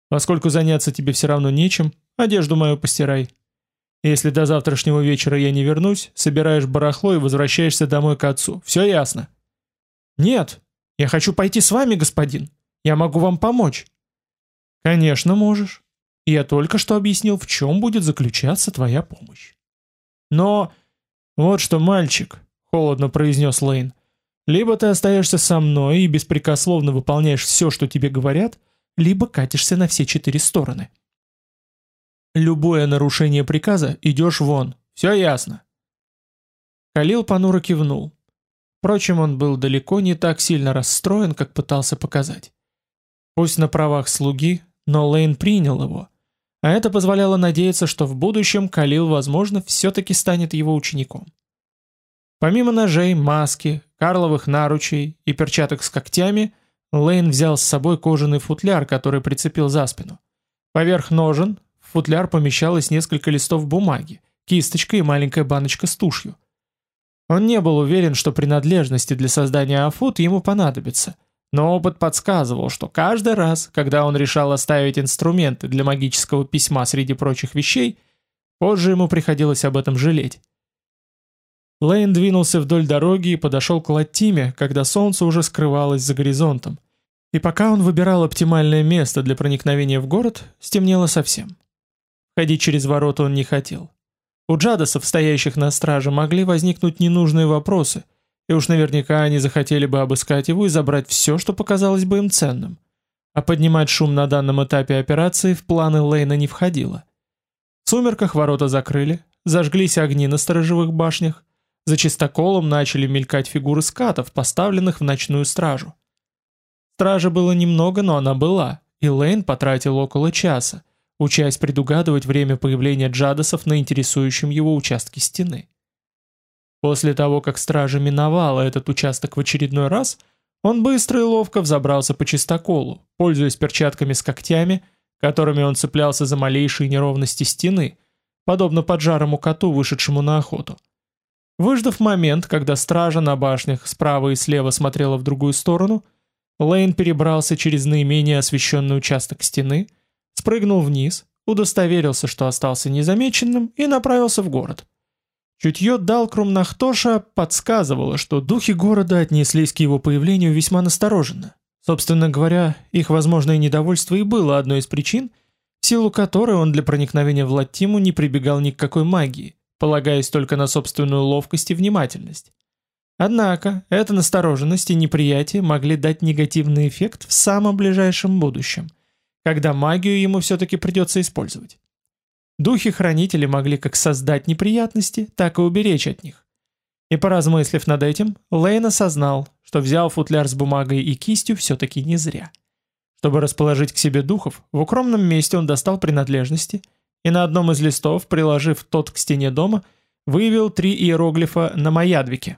«Поскольку заняться тебе все равно нечем, одежду мою постирай. Если до завтрашнего вечера я не вернусь, собираешь барахло и возвращаешься домой к отцу. Все ясно?» «Нет, я хочу пойти с вами, господин. Я могу вам помочь». «Конечно можешь. Я только что объяснил, в чем будет заключаться твоя помощь». «Но...» «Вот что, мальчик», — холодно произнес Лейн, «либо ты остаешься со мной и беспрекословно выполняешь все, что тебе говорят, либо катишься на все четыре стороны». Любое нарушение приказа идешь вон. Все ясно. Калил понуро кивнул. Впрочем, он был далеко не так сильно расстроен, как пытался показать. Пусть на правах слуги, но Лейн принял его. А это позволяло надеяться, что в будущем Калил, возможно, все-таки станет его учеником. Помимо ножей, маски, карловых наручей и перчаток с когтями, Лейн взял с собой кожаный футляр, который прицепил за спину. Поверх ножен в футляр помещалось несколько листов бумаги, кисточка и маленькая баночка с тушью. Он не был уверен, что принадлежности для создания афут ему понадобятся, но опыт подсказывал, что каждый раз, когда он решал оставить инструменты для магического письма среди прочих вещей, позже ему приходилось об этом жалеть. Лейн двинулся вдоль дороги и подошел к Латиме, когда солнце уже скрывалось за горизонтом. И пока он выбирал оптимальное место для проникновения в город, стемнело совсем. Ходить через ворота он не хотел. У джадосов, стоящих на страже, могли возникнуть ненужные вопросы, и уж наверняка они захотели бы обыскать его и забрать все, что показалось бы им ценным. А поднимать шум на данном этапе операции в планы Лейна не входило. В сумерках ворота закрыли, зажглись огни на сторожевых башнях, за чистоколом начали мелькать фигуры скатов, поставленных в ночную стражу. Стражи было немного, но она была, и Лейн потратил около часа, учась предугадывать время появления джадосов на интересующем его участке стены. После того, как стража миновала этот участок в очередной раз, он быстро и ловко взобрался по чистоколу, пользуясь перчатками с когтями, которыми он цеплялся за малейшие неровности стены, подобно поджарому коту, вышедшему на охоту. Выждав момент, когда стража на башнях справа и слева смотрела в другую сторону, Лейн перебрался через наименее освещенный участок стены, спрыгнул вниз, удостоверился, что остался незамеченным, и направился в город. Чутье Далкрум Нахтоша подсказывало, что духи города отнеслись к его появлению весьма настороженно. Собственно говоря, их возможное недовольство и было одной из причин, в силу которой он для проникновения в Латтиму не прибегал ни к какой магии, полагаясь только на собственную ловкость и внимательность. Однако, эта настороженность и неприятие могли дать негативный эффект в самом ближайшем будущем, когда магию ему все-таки придется использовать. Духи-хранители могли как создать неприятности, так и уберечь от них. И поразмыслив над этим, Лейн осознал, что взял футляр с бумагой и кистью все-таки не зря. Чтобы расположить к себе духов, в укромном месте он достал принадлежности – и на одном из листов, приложив тот к стене дома, вывел три иероглифа на маядвике.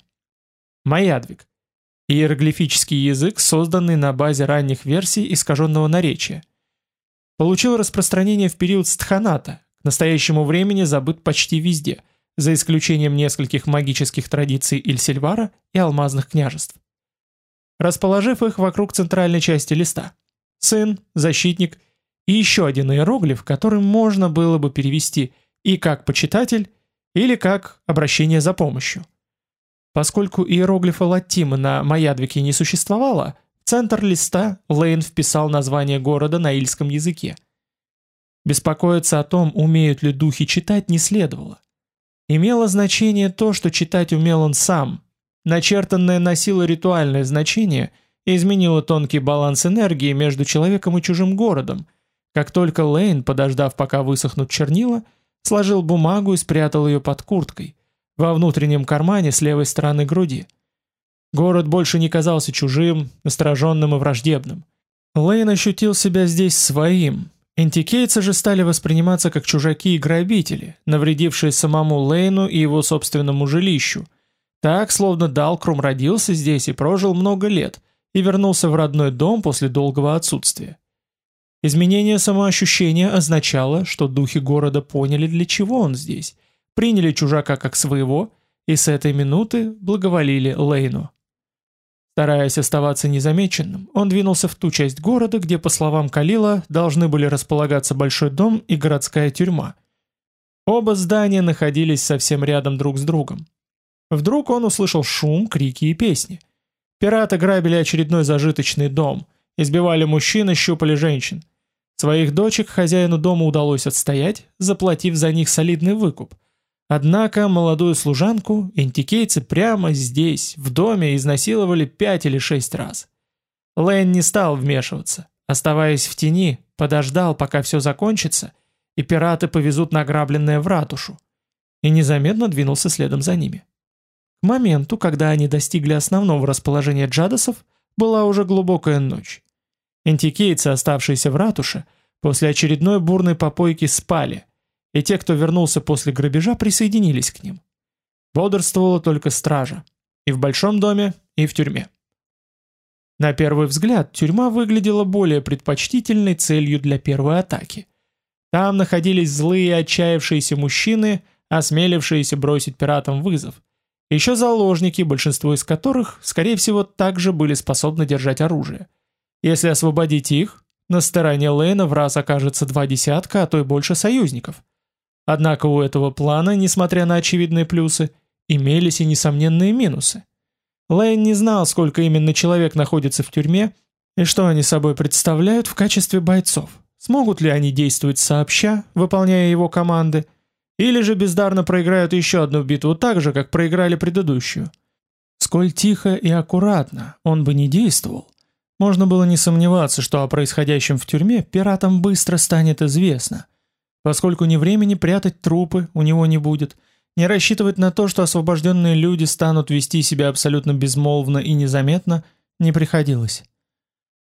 Маядвик – иероглифический язык, созданный на базе ранних версий искаженного наречия. Получил распространение в период стханата, к настоящему времени забыт почти везде, за исключением нескольких магических традиций Ильсельвара и алмазных княжеств. Расположив их вокруг центральной части листа, сын, защитник – и еще один иероглиф, который можно было бы перевести и как почитатель, или как обращение за помощью. Поскольку иероглифа Латима на Маядвике не существовало, центр листа Лейн вписал название города на ильском языке. Беспокоиться о том, умеют ли духи читать, не следовало. Имело значение то, что читать умел он сам. Начертанное носило ритуальное значение и изменило тонкий баланс энергии между человеком и чужим городом – как только Лейн, подождав пока высохнут чернила, сложил бумагу и спрятал ее под курткой, во внутреннем кармане с левой стороны груди. Город больше не казался чужим, настороженным и враждебным. Лейн ощутил себя здесь своим. Антикейцы же стали восприниматься как чужаки и грабители, навредившие самому Лейну и его собственному жилищу. Так, словно Далкрум родился здесь и прожил много лет, и вернулся в родной дом после долгого отсутствия. Изменение самоощущения означало, что духи города поняли, для чего он здесь, приняли чужака как своего и с этой минуты благоволили Лейну. Стараясь оставаться незамеченным, он двинулся в ту часть города, где, по словам Калила, должны были располагаться большой дом и городская тюрьма. Оба здания находились совсем рядом друг с другом. Вдруг он услышал шум, крики и песни. Пираты грабили очередной зажиточный дом, избивали мужчин и щупали женщин. Своих дочек хозяину дома удалось отстоять, заплатив за них солидный выкуп. Однако молодую служанку интикейцы прямо здесь, в доме, изнасиловали пять или шесть раз. Лэйн не стал вмешиваться. Оставаясь в тени, подождал, пока все закончится, и пираты повезут награбленное в ратушу. И незаметно двинулся следом за ними. К моменту, когда они достигли основного расположения джадосов, была уже глубокая ночь. Антикейцы, оставшиеся в ратуше, после очередной бурной попойки спали, и те, кто вернулся после грабежа, присоединились к ним. Бодрствовала только стража. И в большом доме, и в тюрьме. На первый взгляд, тюрьма выглядела более предпочтительной целью для первой атаки. Там находились злые отчаявшиеся мужчины, осмелившиеся бросить пиратам вызов. Еще заложники, большинство из которых, скорее всего, также были способны держать оружие – если освободить их, на стороне Лейна в раз окажется два десятка, а то и больше союзников. Однако у этого плана, несмотря на очевидные плюсы, имелись и несомненные минусы. Лейн не знал, сколько именно человек находится в тюрьме и что они собой представляют в качестве бойцов. Смогут ли они действовать сообща, выполняя его команды, Или же бездарно проиграют еще одну битву так же, как проиграли предыдущую. Сколь тихо и аккуратно он бы не действовал, можно было не сомневаться, что о происходящем в тюрьме пиратам быстро станет известно, поскольку ни времени прятать трупы у него не будет, не рассчитывать на то, что освобожденные люди станут вести себя абсолютно безмолвно и незаметно, не приходилось.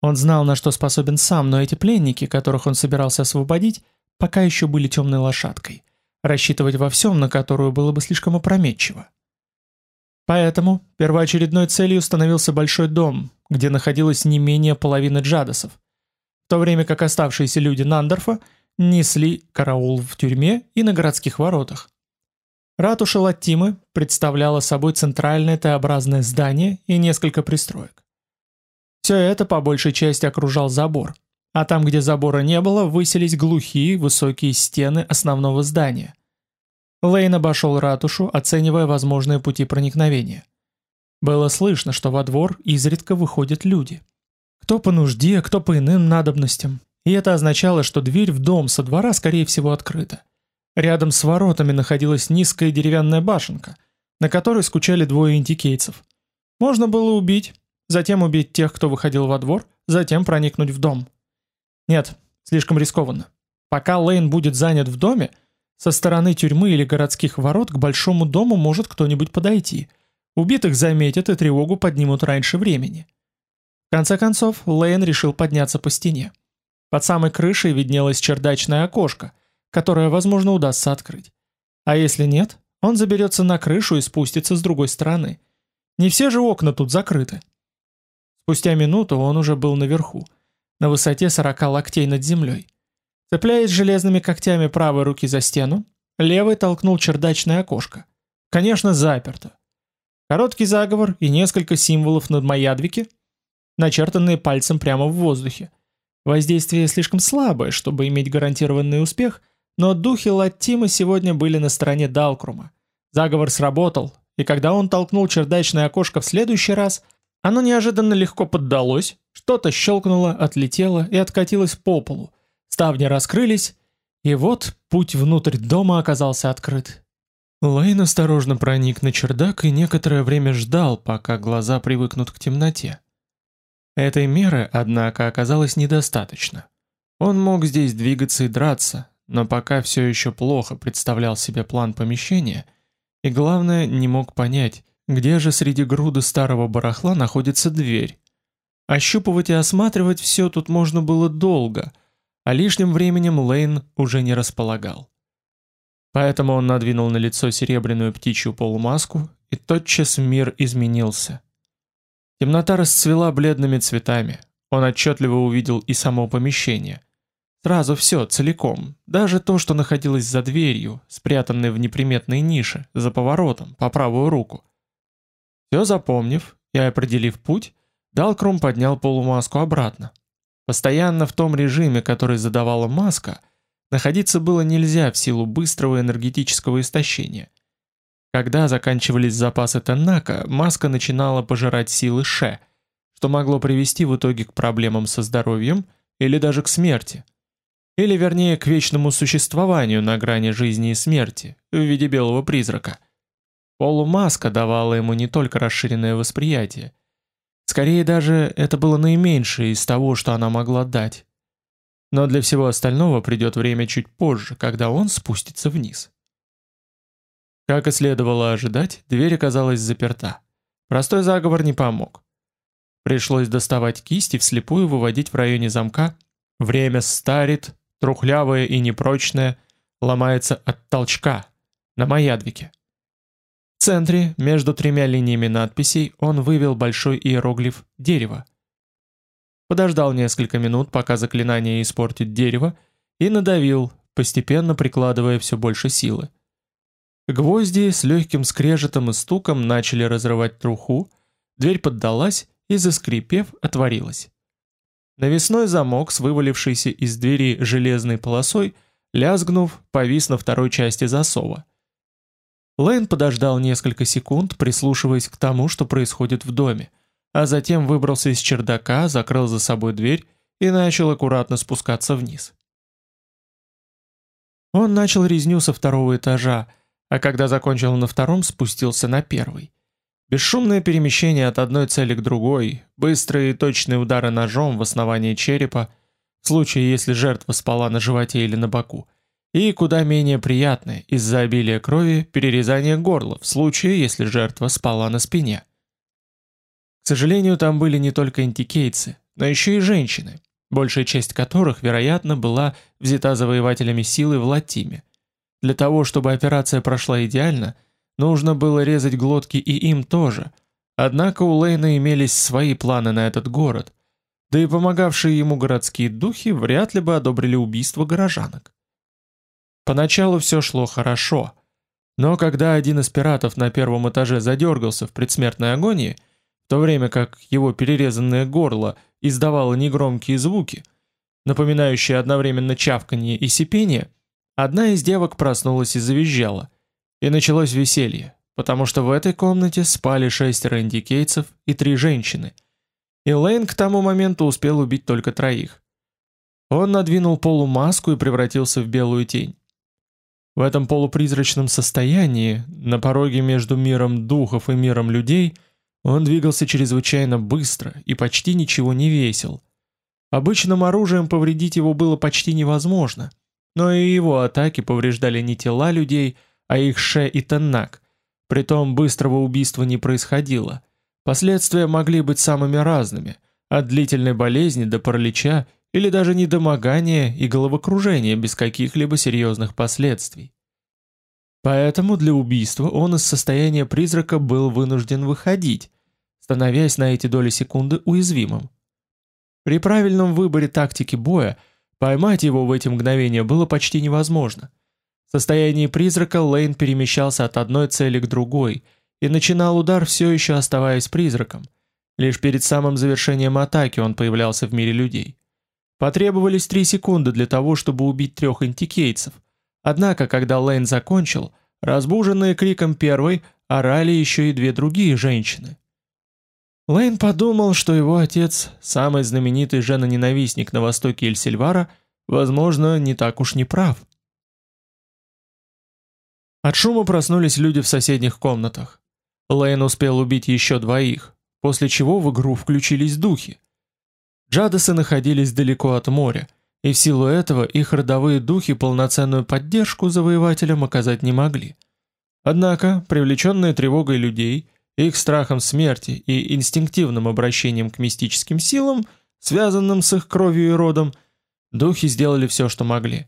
Он знал, на что способен сам, но эти пленники, которых он собирался освободить, пока еще были темной лошадкой. Рассчитывать во всем, на которую было бы слишком опрометчиво. Поэтому первоочередной целью становился большой дом, где находилось не менее половины джадосов, в то время как оставшиеся люди Нандорфа несли караул в тюрьме и на городских воротах. Ратуша Латтимы представляла собой центральное Т-образное здание и несколько пристроек. Все это по большей части окружал забор, а там, где забора не было, высились глухие высокие стены основного здания – Лейн обошел ратушу, оценивая возможные пути проникновения. Было слышно, что во двор изредка выходят люди. Кто по нужде, кто по иным надобностям. И это означало, что дверь в дом со двора, скорее всего, открыта. Рядом с воротами находилась низкая деревянная башенка, на которой скучали двое индикейцев. Можно было убить, затем убить тех, кто выходил во двор, затем проникнуть в дом. Нет, слишком рискованно. Пока Лейн будет занят в доме, со стороны тюрьмы или городских ворот к большому дому может кто-нибудь подойти. Убитых заметят и тревогу поднимут раньше времени. В конце концов, Лейн решил подняться по стене. Под самой крышей виднелось чердачное окошко, которое, возможно, удастся открыть. А если нет, он заберется на крышу и спустится с другой стороны. Не все же окна тут закрыты. Спустя минуту он уже был наверху, на высоте 40 локтей над землей. Цепляясь железными когтями правой руки за стену, левый толкнул чердачное окошко. Конечно, заперто. Короткий заговор и несколько символов над Маядвике, начертанные пальцем прямо в воздухе. Воздействие слишком слабое, чтобы иметь гарантированный успех, но духи Латтима сегодня были на стороне Далкрума. Заговор сработал, и когда он толкнул чердачное окошко в следующий раз, оно неожиданно легко поддалось, что-то щелкнуло, отлетело и откатилось по полу, Ставни раскрылись, и вот путь внутрь дома оказался открыт. Лейн осторожно проник на чердак и некоторое время ждал, пока глаза привыкнут к темноте. Этой меры, однако, оказалось недостаточно. Он мог здесь двигаться и драться, но пока все еще плохо представлял себе план помещения, и главное, не мог понять, где же среди груды старого барахла находится дверь. Ощупывать и осматривать все тут можно было долго — а лишним временем Лейн уже не располагал. Поэтому он надвинул на лицо серебряную птичью полумаску, и тотчас мир изменился. Темнота расцвела бледными цветами. Он отчетливо увидел и само помещение. Сразу все, целиком, даже то, что находилось за дверью, спрятанное в неприметной нише, за поворотом, по правую руку. Все запомнив и определив путь, Далкрум поднял полумаску обратно. Постоянно в том режиме, который задавала маска, находиться было нельзя в силу быстрого энергетического истощения. Когда заканчивались запасы Таннака, маска начинала пожирать силы Ше, что могло привести в итоге к проблемам со здоровьем или даже к смерти. Или вернее к вечному существованию на грани жизни и смерти в виде белого призрака. Полумаска давала ему не только расширенное восприятие, Скорее даже это было наименьшее из того, что она могла дать. Но для всего остального придет время чуть позже, когда он спустится вниз. Как и следовало ожидать, дверь оказалась заперта. Простой заговор не помог. Пришлось доставать кисть и вслепую выводить в районе замка. Время старит, трухлявое и непрочное, ломается от толчка на маядвике. В центре, между тремя линиями надписей, он вывел большой иероглиф «Дерево». Подождал несколько минут, пока заклинание испортит дерево, и надавил, постепенно прикладывая все больше силы. Гвозди с легким скрежетом и стуком начали разрывать труху, дверь поддалась и, заскрипев, отворилась. Навесной замок с вывалившейся из двери железной полосой, лязгнув, повис на второй части засова. Лэйн подождал несколько секунд, прислушиваясь к тому, что происходит в доме, а затем выбрался из чердака, закрыл за собой дверь и начал аккуратно спускаться вниз. Он начал резню со второго этажа, а когда закончил на втором, спустился на первый. Бесшумное перемещение от одной цели к другой, быстрые и точные удары ножом в основание черепа, в случае, если жертва спала на животе или на боку, и куда менее приятное из-за обилия крови перерезание горла, в случае, если жертва спала на спине. К сожалению, там были не только антикейцы, но еще и женщины, большая часть которых, вероятно, была взята завоевателями силы в Латиме. Для того, чтобы операция прошла идеально, нужно было резать глотки и им тоже. Однако у Лейна имелись свои планы на этот город, да и помогавшие ему городские духи вряд ли бы одобрили убийство горожанок. Поначалу все шло хорошо, но когда один из пиратов на первом этаже задергался в предсмертной агонии, в то время как его перерезанное горло издавало негромкие звуки, напоминающие одновременно чавканье и сипение, одна из девок проснулась и завизжала. И началось веселье, потому что в этой комнате спали шестеро индикейцев и три женщины. И Лейн к тому моменту успел убить только троих. Он надвинул полумаску и превратился в белую тень. В этом полупризрачном состоянии, на пороге между миром духов и миром людей – он двигался чрезвычайно быстро и почти ничего не весил. Обычным оружием повредить его было почти невозможно, но и его атаки повреждали не тела людей, а их ше и теннак. Притом быстрого убийства не происходило. Последствия могли быть самыми разными, от длительной болезни до паралича или даже недомогания и головокружения без каких-либо серьезных последствий. Поэтому для убийства он из состояния призрака был вынужден выходить, становясь на эти доли секунды уязвимым. При правильном выборе тактики боя поймать его в эти мгновения было почти невозможно. В состоянии призрака Лейн перемещался от одной цели к другой и начинал удар все еще оставаясь призраком. Лишь перед самым завершением атаки он появлялся в мире людей. Потребовались три секунды для того, чтобы убить трех антикейцев. Однако, когда Лейн закончил, разбуженные криком первой, орали еще и две другие женщины. Лейн подумал, что его отец, самый знаменитый женоненавистник на востоке Эльсильвара, возможно, не так уж не прав. От шума проснулись люди в соседних комнатах. Лейн успел убить еще двоих, после чего в игру включились духи. Джадесы находились далеко от моря, и в силу этого их родовые духи полноценную поддержку завоевателям оказать не могли. Однако, привлеченные тревогой людей, их страхом смерти и инстинктивным обращением к мистическим силам, связанным с их кровью и родом, духи сделали все, что могли.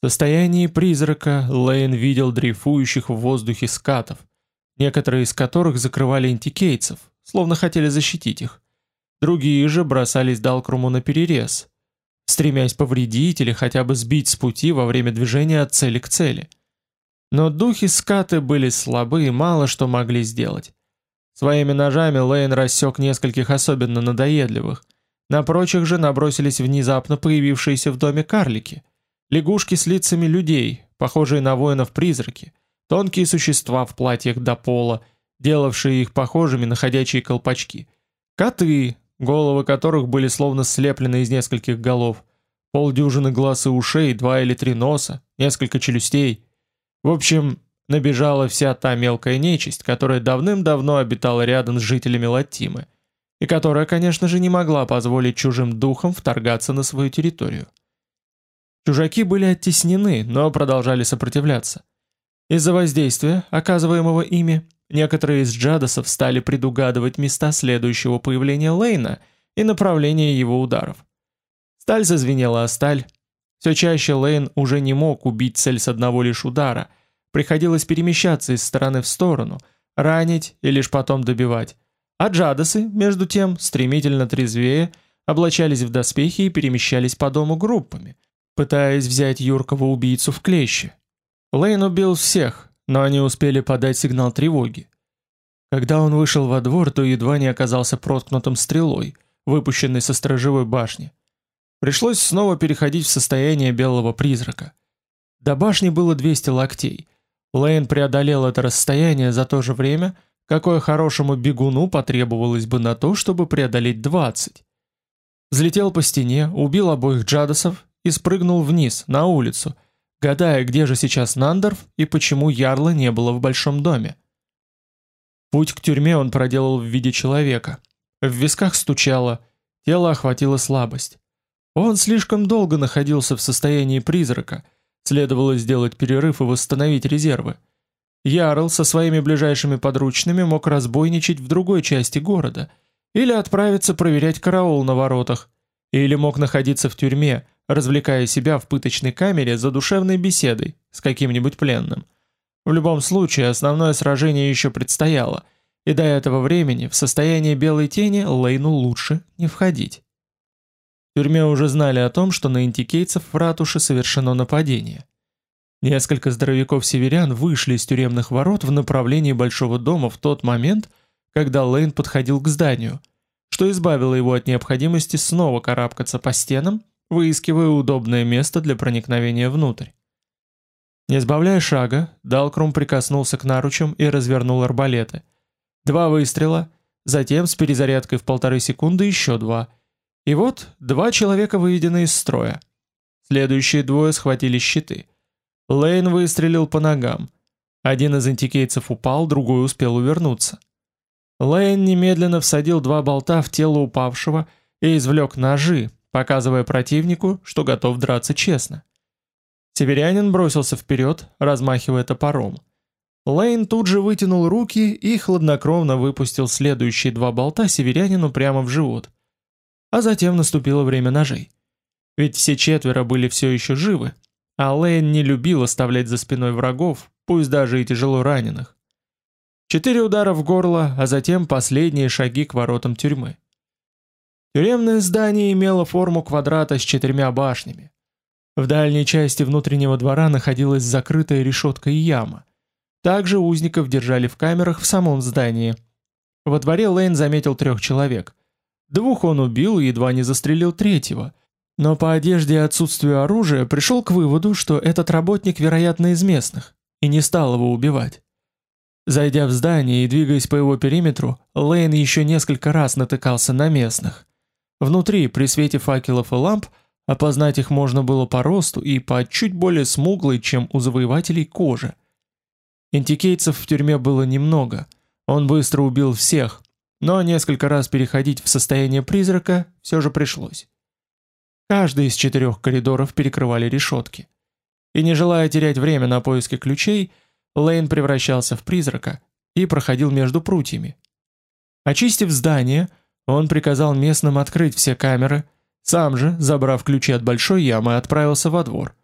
В состоянии призрака Лейн видел дрейфующих в воздухе скатов, некоторые из которых закрывали антикейцев, словно хотели защитить их. Другие же бросались Далкруму на перерез, стремясь повредить или хотя бы сбить с пути во время движения от цели к цели – но духи скаты были слабы и мало что могли сделать. Своими ножами Лейн рассек нескольких особенно надоедливых. На прочих же набросились внезапно появившиеся в доме карлики. Лягушки с лицами людей, похожие на воинов-призраки. Тонкие существа в платьях до пола, делавшие их похожими на ходячие колпачки. Коты, головы которых были словно слеплены из нескольких голов. Полдюжины глаз и ушей, два или три носа, несколько челюстей. В общем, набежала вся та мелкая нечисть, которая давным-давно обитала рядом с жителями Латимы, и которая, конечно же, не могла позволить чужим духам вторгаться на свою территорию. Чужаки были оттеснены, но продолжали сопротивляться. Из-за воздействия, оказываемого ими, некоторые из джадосов стали предугадывать места следующего появления Лейна и направление его ударов. Сталь зазвенела о сталь, все чаще Лейн уже не мог убить цель с одного лишь удара, приходилось перемещаться из стороны в сторону, ранить и лишь потом добивать. А джадасы, между тем, стремительно трезвее, облачались в доспехи и перемещались по дому группами, пытаясь взять юркого убийцу в клещи. Лейн убил всех, но они успели подать сигнал тревоги. Когда он вышел во двор, то едва не оказался проткнутым стрелой, выпущенной со сторожевой башни. Пришлось снова переходить в состояние белого призрака. До башни было 200 локтей. Лейн преодолел это расстояние за то же время, какое хорошему бегуну потребовалось бы на то, чтобы преодолеть 20. Взлетел по стене, убил обоих джадосов и спрыгнул вниз, на улицу, гадая, где же сейчас Нандорф и почему Ярла не было в большом доме. Путь к тюрьме он проделал в виде человека. В висках стучало, тело охватило слабость. Он слишком долго находился в состоянии призрака, следовало сделать перерыв и восстановить резервы. Ярл со своими ближайшими подручными мог разбойничать в другой части города или отправиться проверять караул на воротах, или мог находиться в тюрьме, развлекая себя в пыточной камере за душевной беседой с каким-нибудь пленным. В любом случае, основное сражение еще предстояло, и до этого времени в состояние белой тени Лейну лучше не входить. В тюрьме уже знали о том, что на интикейцев в ратуше совершено нападение. Несколько здоровяков-северян вышли из тюремных ворот в направлении Большого дома в тот момент, когда Лейн подходил к зданию, что избавило его от необходимости снова карабкаться по стенам, выискивая удобное место для проникновения внутрь. Не сбавляя шага, Далкрум прикоснулся к наручам и развернул арбалеты. Два выстрела, затем с перезарядкой в полторы секунды еще два. И вот два человека выведены из строя. Следующие двое схватили щиты. Лейн выстрелил по ногам. Один из антикейцев упал, другой успел увернуться. Лейн немедленно всадил два болта в тело упавшего и извлек ножи, показывая противнику, что готов драться честно. Северянин бросился вперед, размахивая топором. Лейн тут же вытянул руки и хладнокровно выпустил следующие два болта северянину прямо в живот. А затем наступило время ножей. Ведь все четверо были все еще живы, а Лейн не любил оставлять за спиной врагов, пусть даже и тяжело раненых. Четыре удара в горло, а затем последние шаги к воротам тюрьмы. Тюремное здание имело форму квадрата с четырьмя башнями. В дальней части внутреннего двора находилась закрытая решеткой яма. Также узников держали в камерах в самом здании. Во дворе Лейн заметил трех человек. Двух он убил и едва не застрелил третьего. Но по одежде и отсутствию оружия пришел к выводу, что этот работник, вероятно, из местных, и не стал его убивать. Зайдя в здание и двигаясь по его периметру, Лейн еще несколько раз натыкался на местных. Внутри, при свете факелов и ламп, Опознать их можно было по росту и по чуть более смуглой, чем у завоевателей, коже. Интикейцев в тюрьме было немного. Он быстро убил всех, но несколько раз переходить в состояние призрака все же пришлось. Каждый из четырех коридоров перекрывали решетки. И не желая терять время на поиски ключей, Лейн превращался в призрака и проходил между прутьями. Очистив здание, он приказал местным открыть все камеры, сам же, забрав ключи от большой ямы, отправился во двор.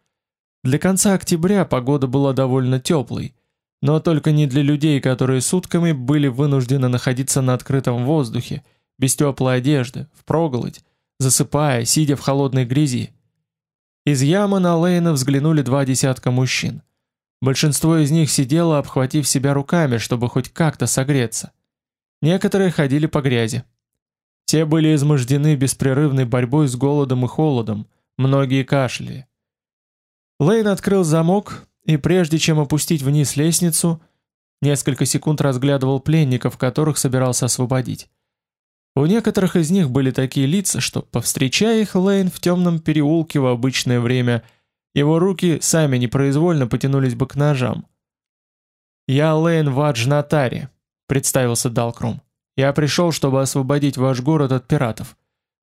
Для конца октября погода была довольно теплой, но только не для людей, которые сутками были вынуждены находиться на открытом воздухе, без теплой одежды, впроголодь, засыпая, сидя в холодной грязи. Из ямы на Лейна взглянули два десятка мужчин. Большинство из них сидело, обхватив себя руками, чтобы хоть как-то согреться. Некоторые ходили по грязи. Все были измождены беспрерывной борьбой с голодом и холодом, многие кашляли. Лейн открыл замок и прежде чем опустить вниз лестницу, несколько секунд разглядывал пленников, которых собирался освободить. У некоторых из них были такие лица, что, повстречая их Лейн в темном переулке в обычное время, его руки сами непроизвольно потянулись бы к ножам. «Я Лейн Вадж Натари», — представился Далкрум. Я пришел, чтобы освободить ваш город от пиратов.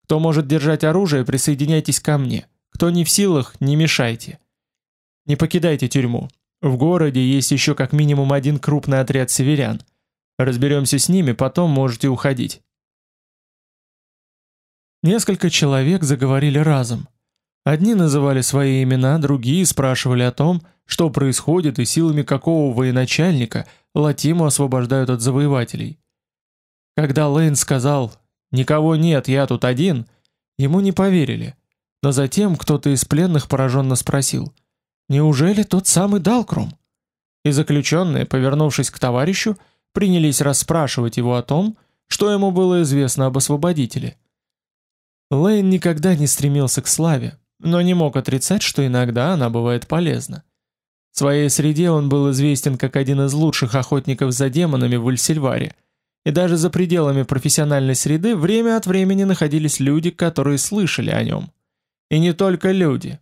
Кто может держать оружие, присоединяйтесь ко мне. Кто не в силах, не мешайте. Не покидайте тюрьму. В городе есть еще как минимум один крупный отряд северян. Разберемся с ними, потом можете уходить. Несколько человек заговорили разом. Одни называли свои имена, другие спрашивали о том, что происходит и силами какого военачальника Латиму освобождают от завоевателей. Когда Лейн сказал «Никого нет, я тут один», ему не поверили. Но затем кто-то из пленных пораженно спросил «Неужели тот самый Далкрум?» И заключенные, повернувшись к товарищу, принялись расспрашивать его о том, что ему было известно об освободителе. Лейн никогда не стремился к славе, но не мог отрицать, что иногда она бывает полезна. В своей среде он был известен как один из лучших охотников за демонами в Ульсильваре – и даже за пределами профессиональной среды время от времени находились люди, которые слышали о нем. И не только люди.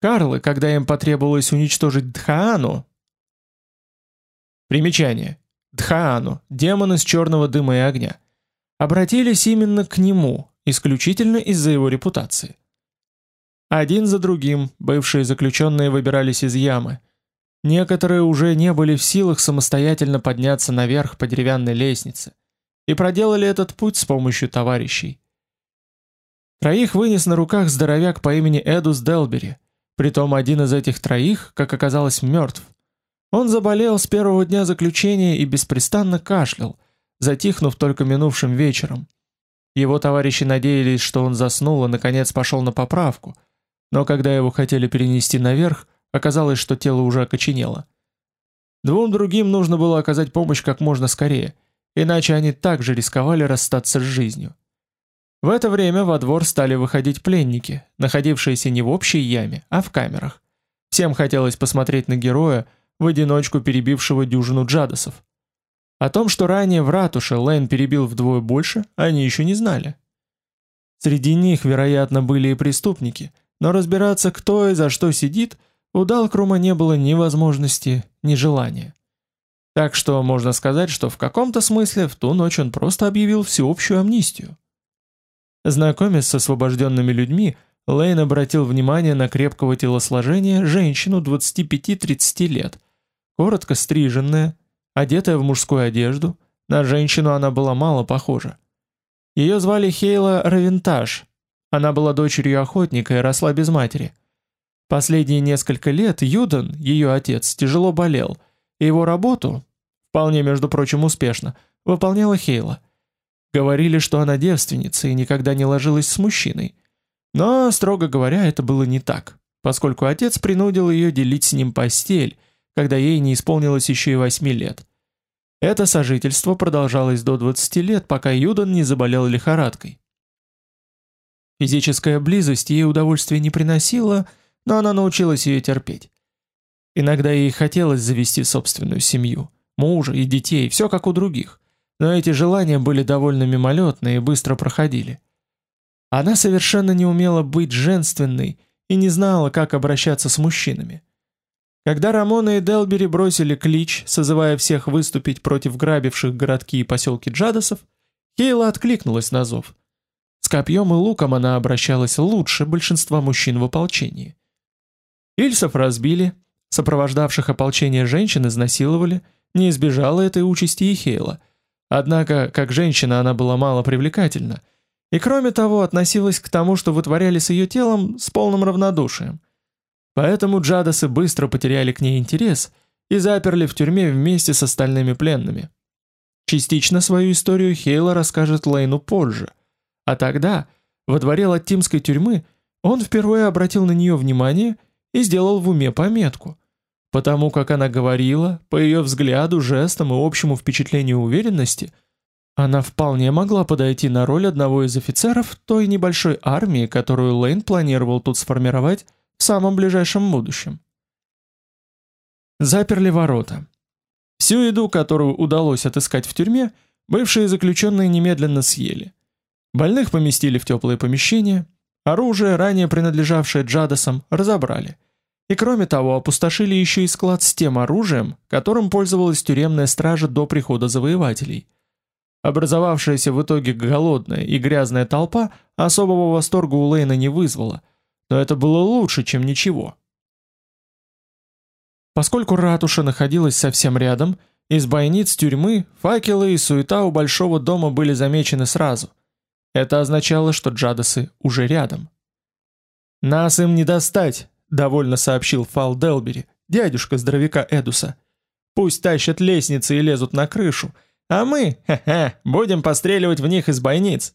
Карлы, когда им потребовалось уничтожить Дхаану... Примечание. Дхаану, демон из черного дыма и огня. Обратились именно к нему, исключительно из-за его репутации. Один за другим бывшие заключенные выбирались из ямы. Некоторые уже не были в силах самостоятельно подняться наверх по деревянной лестнице и проделали этот путь с помощью товарищей. Троих вынес на руках здоровяк по имени Эдус Делбери, притом один из этих троих, как оказалось, мертв. Он заболел с первого дня заключения и беспрестанно кашлял, затихнув только минувшим вечером. Его товарищи надеялись, что он заснул и наконец пошел на поправку, но когда его хотели перенести наверх, оказалось, что тело уже окоченело. Двум другим нужно было оказать помощь как можно скорее, иначе они также рисковали расстаться с жизнью. В это время во двор стали выходить пленники, находившиеся не в общей яме, а в камерах. Всем хотелось посмотреть на героя, в одиночку перебившего дюжину джадосов. О том, что ранее в ратуше Лейн перебил вдвое больше, они еще не знали. Среди них, вероятно, были и преступники, но разбираться, кто и за что сидит, у Далкрума не было ни возможности, ни желания. Так что можно сказать, что в каком-то смысле в ту ночь он просто объявил всеобщую амнистию. Знакомясь с освобожденными людьми, Лейн обратил внимание на крепкого телосложения женщину 25-30 лет, коротко стриженная, Одетая в мужскую одежду, на женщину она была мало похожа. Ее звали Хейла Равентаж. Она была дочерью охотника и росла без матери. Последние несколько лет Юдан, ее отец, тяжело болел, и его работу, вполне, между прочим, успешно, выполняла Хейла. Говорили, что она девственница и никогда не ложилась с мужчиной. Но, строго говоря, это было не так, поскольку отец принудил ее делить с ним постель, когда ей не исполнилось еще и восьми лет. Это сожительство продолжалось до 20 лет, пока Юдан не заболел лихорадкой. Физическая близость ей удовольствия не приносила, но она научилась ее терпеть. Иногда ей хотелось завести собственную семью, мужа и детей, все как у других, но эти желания были довольно мимолетные и быстро проходили. Она совершенно не умела быть женственной и не знала, как обращаться с мужчинами. Когда Рамона и Делбери бросили клич, созывая всех выступить против грабивших городки и поселки Джадосов, Хейла откликнулась на зов. С копьем и луком она обращалась лучше большинства мужчин в ополчении. Ильсов разбили, сопровождавших ополчение женщин изнасиловали, не избежала этой участи и Хейла. Однако, как женщина она была мало привлекательна, и кроме того относилась к тому, что вытворяли с ее телом, с полным равнодушием – Поэтому Джадасы быстро потеряли к ней интерес и заперли в тюрьме вместе с остальными пленными. Частично свою историю Хейла расскажет Лейну позже. А тогда, во дворе латимской тюрьмы, он впервые обратил на нее внимание и сделал в уме пометку. Потому как она говорила, по ее взгляду, жестам и общему впечатлению уверенности, она вполне могла подойти на роль одного из офицеров той небольшой армии, которую Лейн планировал тут сформировать в самом ближайшем будущем. Заперли ворота. Всю еду, которую удалось отыскать в тюрьме, бывшие заключенные немедленно съели. Больных поместили в теплые помещения, оружие, ранее принадлежавшее Джадасам, разобрали. И кроме того, опустошили еще и склад с тем оружием, которым пользовалась тюремная стража до прихода завоевателей. Образовавшаяся в итоге голодная и грязная толпа особого восторга у Лейна не вызвала, но это было лучше, чем ничего. Поскольку ратуша находилась совсем рядом, из бойниц тюрьмы факелы и суета у большого дома были замечены сразу. Это означало, что джадасы уже рядом. «Нас им не достать», — довольно сообщил Фал Делбери, дядюшка здоровяка Эдуса. «Пусть тащат лестницы и лезут на крышу, а мы, ха-ха, будем постреливать в них из бойниц».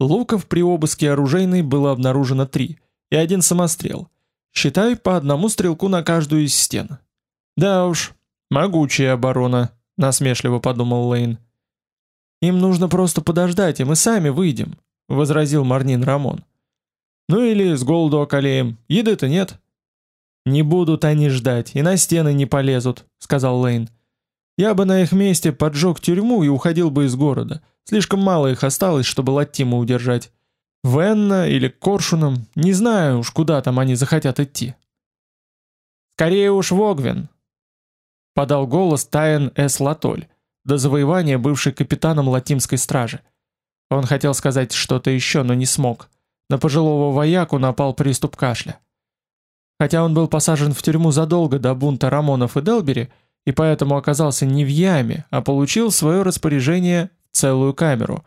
Луков при обыске оружейной было обнаружено три, и один самострел. Считай по одному стрелку на каждую из стен. Да уж, могучая оборона, насмешливо подумал Лейн. Им нужно просто подождать, и мы сами выйдем, возразил Марнин Рамон. Ну или с голоду околеем, еды-то нет. Не будут они ждать, и на стены не полезут, сказал Лейн. Я бы на их месте поджег тюрьму и уходил бы из города. Слишком мало их осталось, чтобы Латтима удержать. В Энна или к Коршунам, не знаю уж, куда там они захотят идти. «Скорее уж в Огвен!» — подал голос Таен С. Латоль, до завоевания бывший капитаном латимской стражи. Он хотел сказать что-то еще, но не смог. На пожилого вояку напал приступ кашля. Хотя он был посажен в тюрьму задолго до бунта Рамонов и Делбери, и поэтому оказался не в яме, а получил свое распоряжение целую камеру.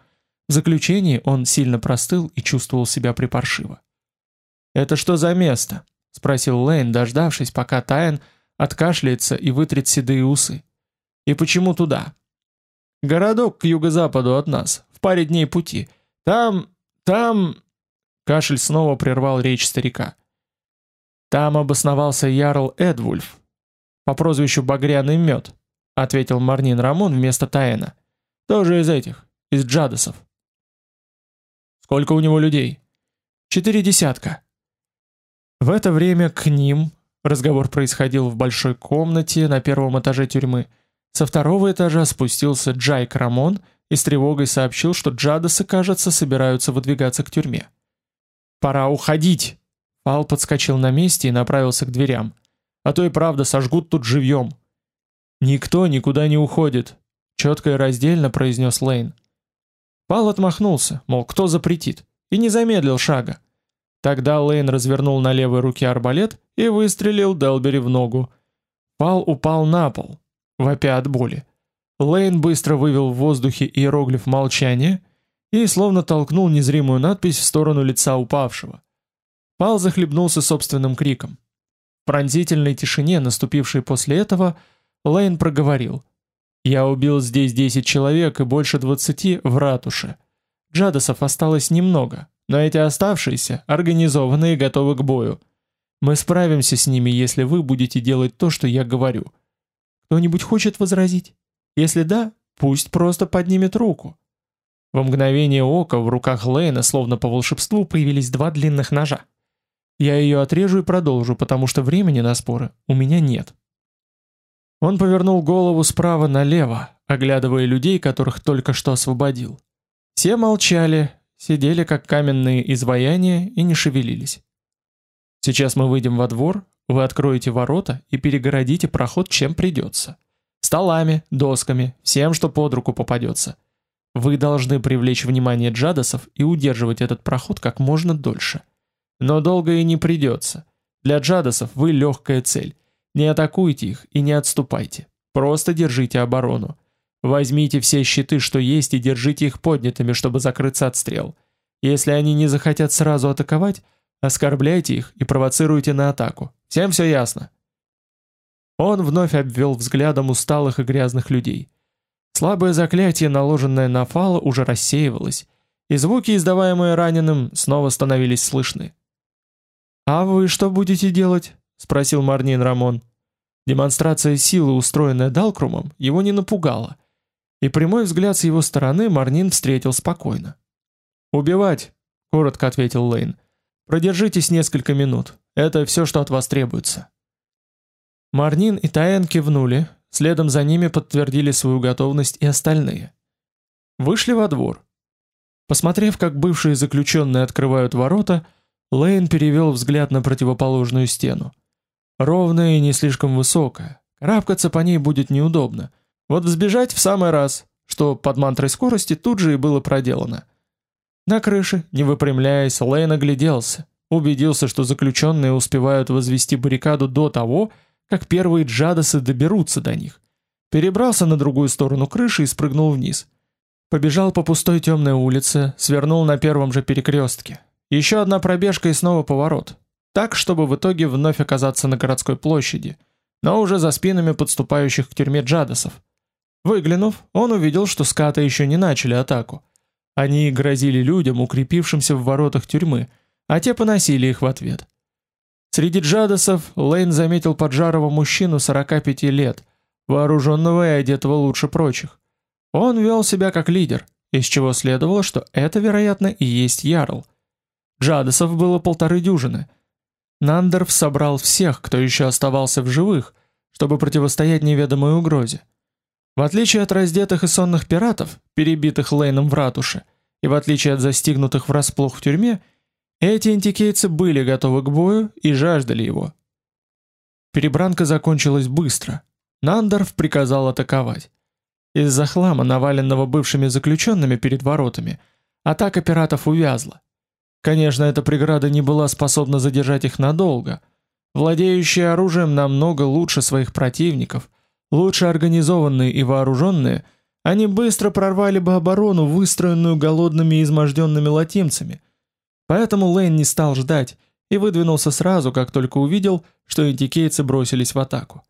В заключении он сильно простыл и чувствовал себя припаршиво. «Это что за место?» — спросил Лейн, дождавшись, пока Тайн откашляется и вытрет седые усы. «И почему туда?» «Городок к юго-западу от нас, в паре дней пути. Там... там...» Кашель снова прервал речь старика. «Там обосновался Ярл Эдвульф, по прозвищу Багряный мед», ответил Марнин Рамон вместо Таэна. «Тоже из этих, из Джадосов». «Сколько у него людей?» «Четыре десятка». В это время к ним, разговор происходил в большой комнате на первом этаже тюрьмы, со второго этажа спустился Джайк Рамон и с тревогой сообщил, что Джадосы, кажется, собираются выдвигаться к тюрьме. «Пора уходить!» Пал подскочил на месте и направился к дверям. «А то и правда сожгут тут живьем!» «Никто никуда не уходит!» Четко и раздельно произнес Лейн. Пал отмахнулся, мол, кто запретит, и не замедлил шага. Тогда Лейн развернул на левой руке арбалет и выстрелил Делбери в ногу. Пал упал на пол, вопя от боли. Лейн быстро вывел в воздухе иероглиф молчания и словно толкнул незримую надпись в сторону лица упавшего. Пал захлебнулся собственным криком. В пронзительной тишине, наступившей после этого, Лейн проговорил. «Я убил здесь 10 человек и больше 20 в ратуше. Джадосов осталось немного, но эти оставшиеся организованы и готовы к бою. Мы справимся с ними, если вы будете делать то, что я говорю. Кто-нибудь хочет возразить? Если да, пусть просто поднимет руку. Во мгновение ока в руках Лейна, словно по волшебству, появились два длинных ножа. Я ее отрежу и продолжу, потому что времени на споры у меня нет. Он повернул голову справа налево, оглядывая людей, которых только что освободил. Все молчали, сидели как каменные изваяния и не шевелились. Сейчас мы выйдем во двор, вы откроете ворота и перегородите проход чем придется. Столами, досками, всем, что под руку попадется. Вы должны привлечь внимание джадосов и удерживать этот проход как можно дольше. Но долго и не придется. Для джадосов вы легкая цель. Не атакуйте их и не отступайте. Просто держите оборону. Возьмите все щиты, что есть, и держите их поднятыми, чтобы закрыться от стрел. Если они не захотят сразу атаковать, оскорбляйте их и провоцируйте на атаку. Всем все ясно. Он вновь обвел взглядом усталых и грязных людей. Слабое заклятие, наложенное на Фала, уже рассеивалось, и звуки, издаваемые раненым, снова становились слышны. «А вы что будете делать?» — спросил Марнин Рамон. Демонстрация силы, устроенная Далкрумом, его не напугала, и прямой взгляд с его стороны Марнин встретил спокойно. «Убивать», — коротко ответил Лейн. «Продержитесь несколько минут. Это все, что от вас требуется». Марнин и Таэн кивнули, следом за ними подтвердили свою готовность и остальные. Вышли во двор. Посмотрев, как бывшие заключенные открывают ворота, Лейн перевел взгляд на противоположную стену. Ровная и не слишком высокая. Карабкаться по ней будет неудобно. Вот взбежать в самый раз, что под мантрой скорости тут же и было проделано. На крыше, не выпрямляясь, Лейн огляделся, убедился, что заключенные успевают возвести баррикаду до того, как первые джадосы доберутся до них. Перебрался на другую сторону крыши и спрыгнул вниз. Побежал по пустой темной улице, свернул на первом же перекрестке. Еще одна пробежка и снова поворот. Так, чтобы в итоге вновь оказаться на городской площади, но уже за спинами подступающих к тюрьме джадосов. Выглянув, он увидел, что скаты еще не начали атаку. Они грозили людям, укрепившимся в воротах тюрьмы, а те поносили их в ответ. Среди джадосов Лейн заметил поджарого мужчину 45 лет, вооруженного и одетого лучше прочих. Он вел себя как лидер, из чего следовало, что это, вероятно, и есть Ярл – Джадосов было полторы дюжины. Нандерв собрал всех, кто еще оставался в живых, чтобы противостоять неведомой угрозе. В отличие от раздетых и сонных пиратов, перебитых Лейном в ратуше, и в отличие от застигнутых врасплох в тюрьме, эти антикейцы были готовы к бою и жаждали его. Перебранка закончилась быстро. Нандорф приказал атаковать. Из-за хлама, наваленного бывшими заключенными перед воротами, атака пиратов увязла. Конечно, эта преграда не была способна задержать их надолго. Владеющие оружием намного лучше своих противников, лучше организованные и вооруженные, они быстро прорвали бы оборону, выстроенную голодными и изможденными латимцами. Поэтому Лейн не стал ждать и выдвинулся сразу, как только увидел, что антикейцы бросились в атаку.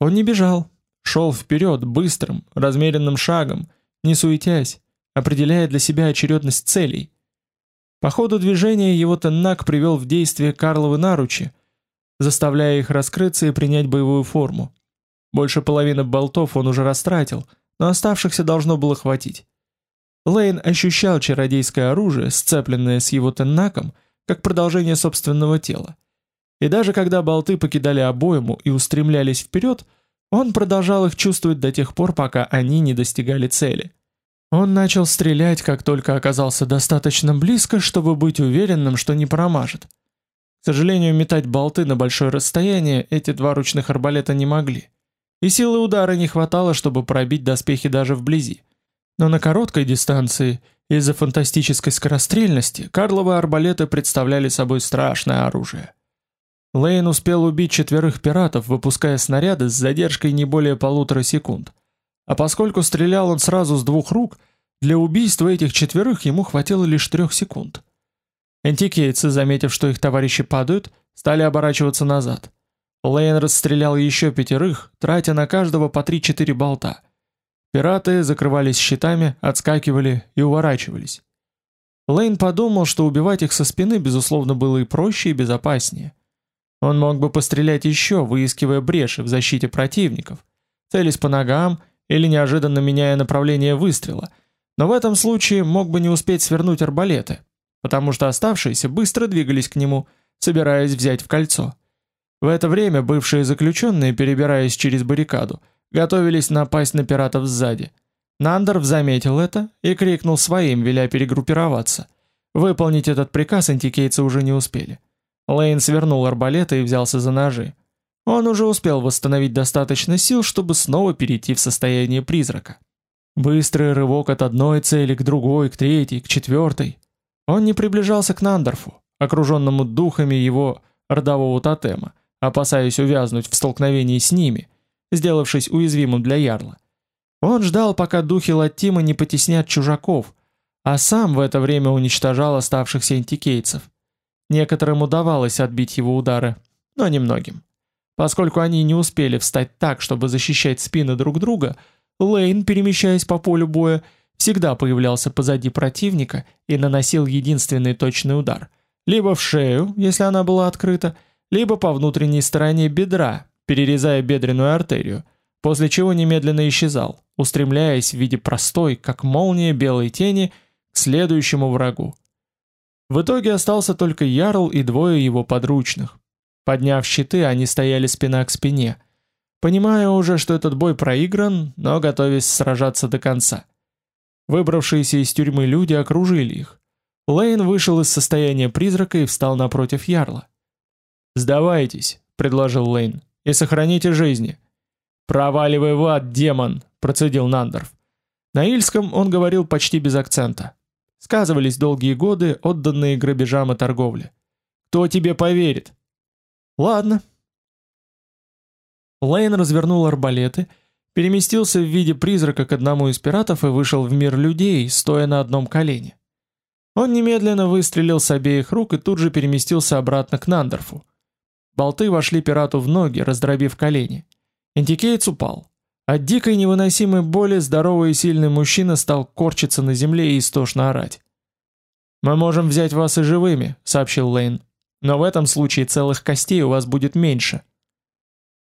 Он не бежал, шел вперед быстрым, размеренным шагом, не суетясь, определяя для себя очередность целей. По ходу движения его Теннак привел в действие Карловы наручи, заставляя их раскрыться и принять боевую форму. Больше половины болтов он уже растратил, но оставшихся должно было хватить. Лейн ощущал чародейское оружие, сцепленное с его Теннаком, как продолжение собственного тела. И даже когда болты покидали обойму и устремлялись вперед, он продолжал их чувствовать до тех пор, пока они не достигали цели. Он начал стрелять, как только оказался достаточно близко, чтобы быть уверенным, что не промажет. К сожалению, метать болты на большое расстояние эти два ручных арбалета не могли. И силы удара не хватало, чтобы пробить доспехи даже вблизи. Но на короткой дистанции, из-за фантастической скорострельности, Карловы арбалеты представляли собой страшное оружие. Лейн успел убить четверых пиратов, выпуская снаряды с задержкой не более полутора секунд. А поскольку стрелял он сразу с двух рук, для убийства этих четверых ему хватило лишь трех секунд. Антикейцы, заметив, что их товарищи падают, стали оборачиваться назад. Лейн расстрелял еще пятерых, тратя на каждого по 3-4 болта. Пираты закрывались щитами, отскакивали и уворачивались. Лейн подумал, что убивать их со спины безусловно было и проще, и безопаснее. Он мог бы пострелять еще, выискивая бреши в защите противников, целясь по ногам или неожиданно меняя направление выстрела, но в этом случае мог бы не успеть свернуть арбалеты, потому что оставшиеся быстро двигались к нему, собираясь взять в кольцо. В это время бывшие заключенные, перебираясь через баррикаду, готовились напасть на пиратов сзади. Нандер заметил это и крикнул своим, веля перегруппироваться. Выполнить этот приказ антикейцы уже не успели. Лейн свернул арбалеты и взялся за ножи. Он уже успел восстановить достаточно сил, чтобы снова перейти в состояние призрака. Быстрый рывок от одной цели к другой, к третьей, к четвертой. Он не приближался к Нандорфу, окруженному духами его родового тотема, опасаясь увязнуть в столкновении с ними, сделавшись уязвимым для ярла. Он ждал, пока духи Латтима не потеснят чужаков, а сам в это время уничтожал оставшихся антикейцев. Некоторым удавалось отбить его удары, но немногим. Поскольку они не успели встать так, чтобы защищать спины друг друга, Лейн, перемещаясь по полю боя, всегда появлялся позади противника и наносил единственный точный удар, либо в шею, если она была открыта, либо по внутренней стороне бедра, перерезая бедренную артерию, после чего немедленно исчезал, устремляясь в виде простой, как молния белой тени, к следующему врагу. В итоге остался только Ярл и двое его подручных. Подняв щиты, они стояли спина к спине, понимая уже, что этот бой проигран, но готовясь сражаться до конца. Выбравшиеся из тюрьмы люди окружили их. Лейн вышел из состояния призрака и встал напротив Ярла. «Сдавайтесь», — предложил Лейн, — «и сохраните жизни». «Проваливай в ад, демон!» — процедил Нандорф. На Ильском он говорил почти без акцента. Сказывались долгие годы, отданные грабежам и торговле. Кто тебе поверит? Ладно. Лейн развернул арбалеты, переместился в виде призрака к одному из пиратов и вышел в мир людей, стоя на одном колене. Он немедленно выстрелил с обеих рук и тут же переместился обратно к Нандорфу. Болты вошли пирату в ноги, раздробив колени. Антикеец упал. От дикой невыносимой боли здоровый и сильный мужчина стал корчиться на земле и истошно орать. «Мы можем взять вас и живыми», — сообщил Лейн. «Но в этом случае целых костей у вас будет меньше».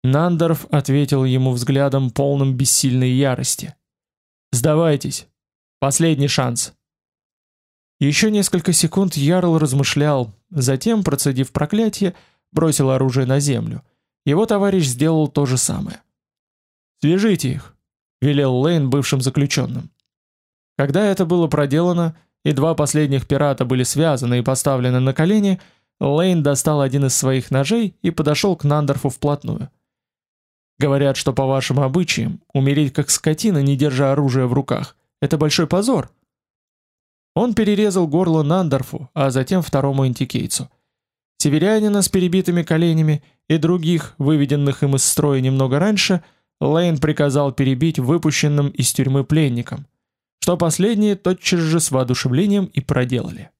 Нандорф ответил ему взглядом полным бессильной ярости. «Сдавайтесь. Последний шанс». Еще несколько секунд Ярл размышлял, затем, процедив проклятие, бросил оружие на землю. Его товарищ сделал то же самое. «Свяжите их», — велел Лейн бывшим заключенным. Когда это было проделано, и два последних пирата были связаны и поставлены на колени, Лейн достал один из своих ножей и подошел к Нандорфу вплотную. Говорят, что по вашим обычаям умереть как скотина, не держа оружие в руках, это большой позор. Он перерезал горло Нандорфу, а затем второму антикейцу. Северянина с перебитыми коленями и других, выведенных им из строя немного раньше, Лейн приказал перебить выпущенным из тюрьмы пленникам, что последние тотчас же с воодушевлением и проделали.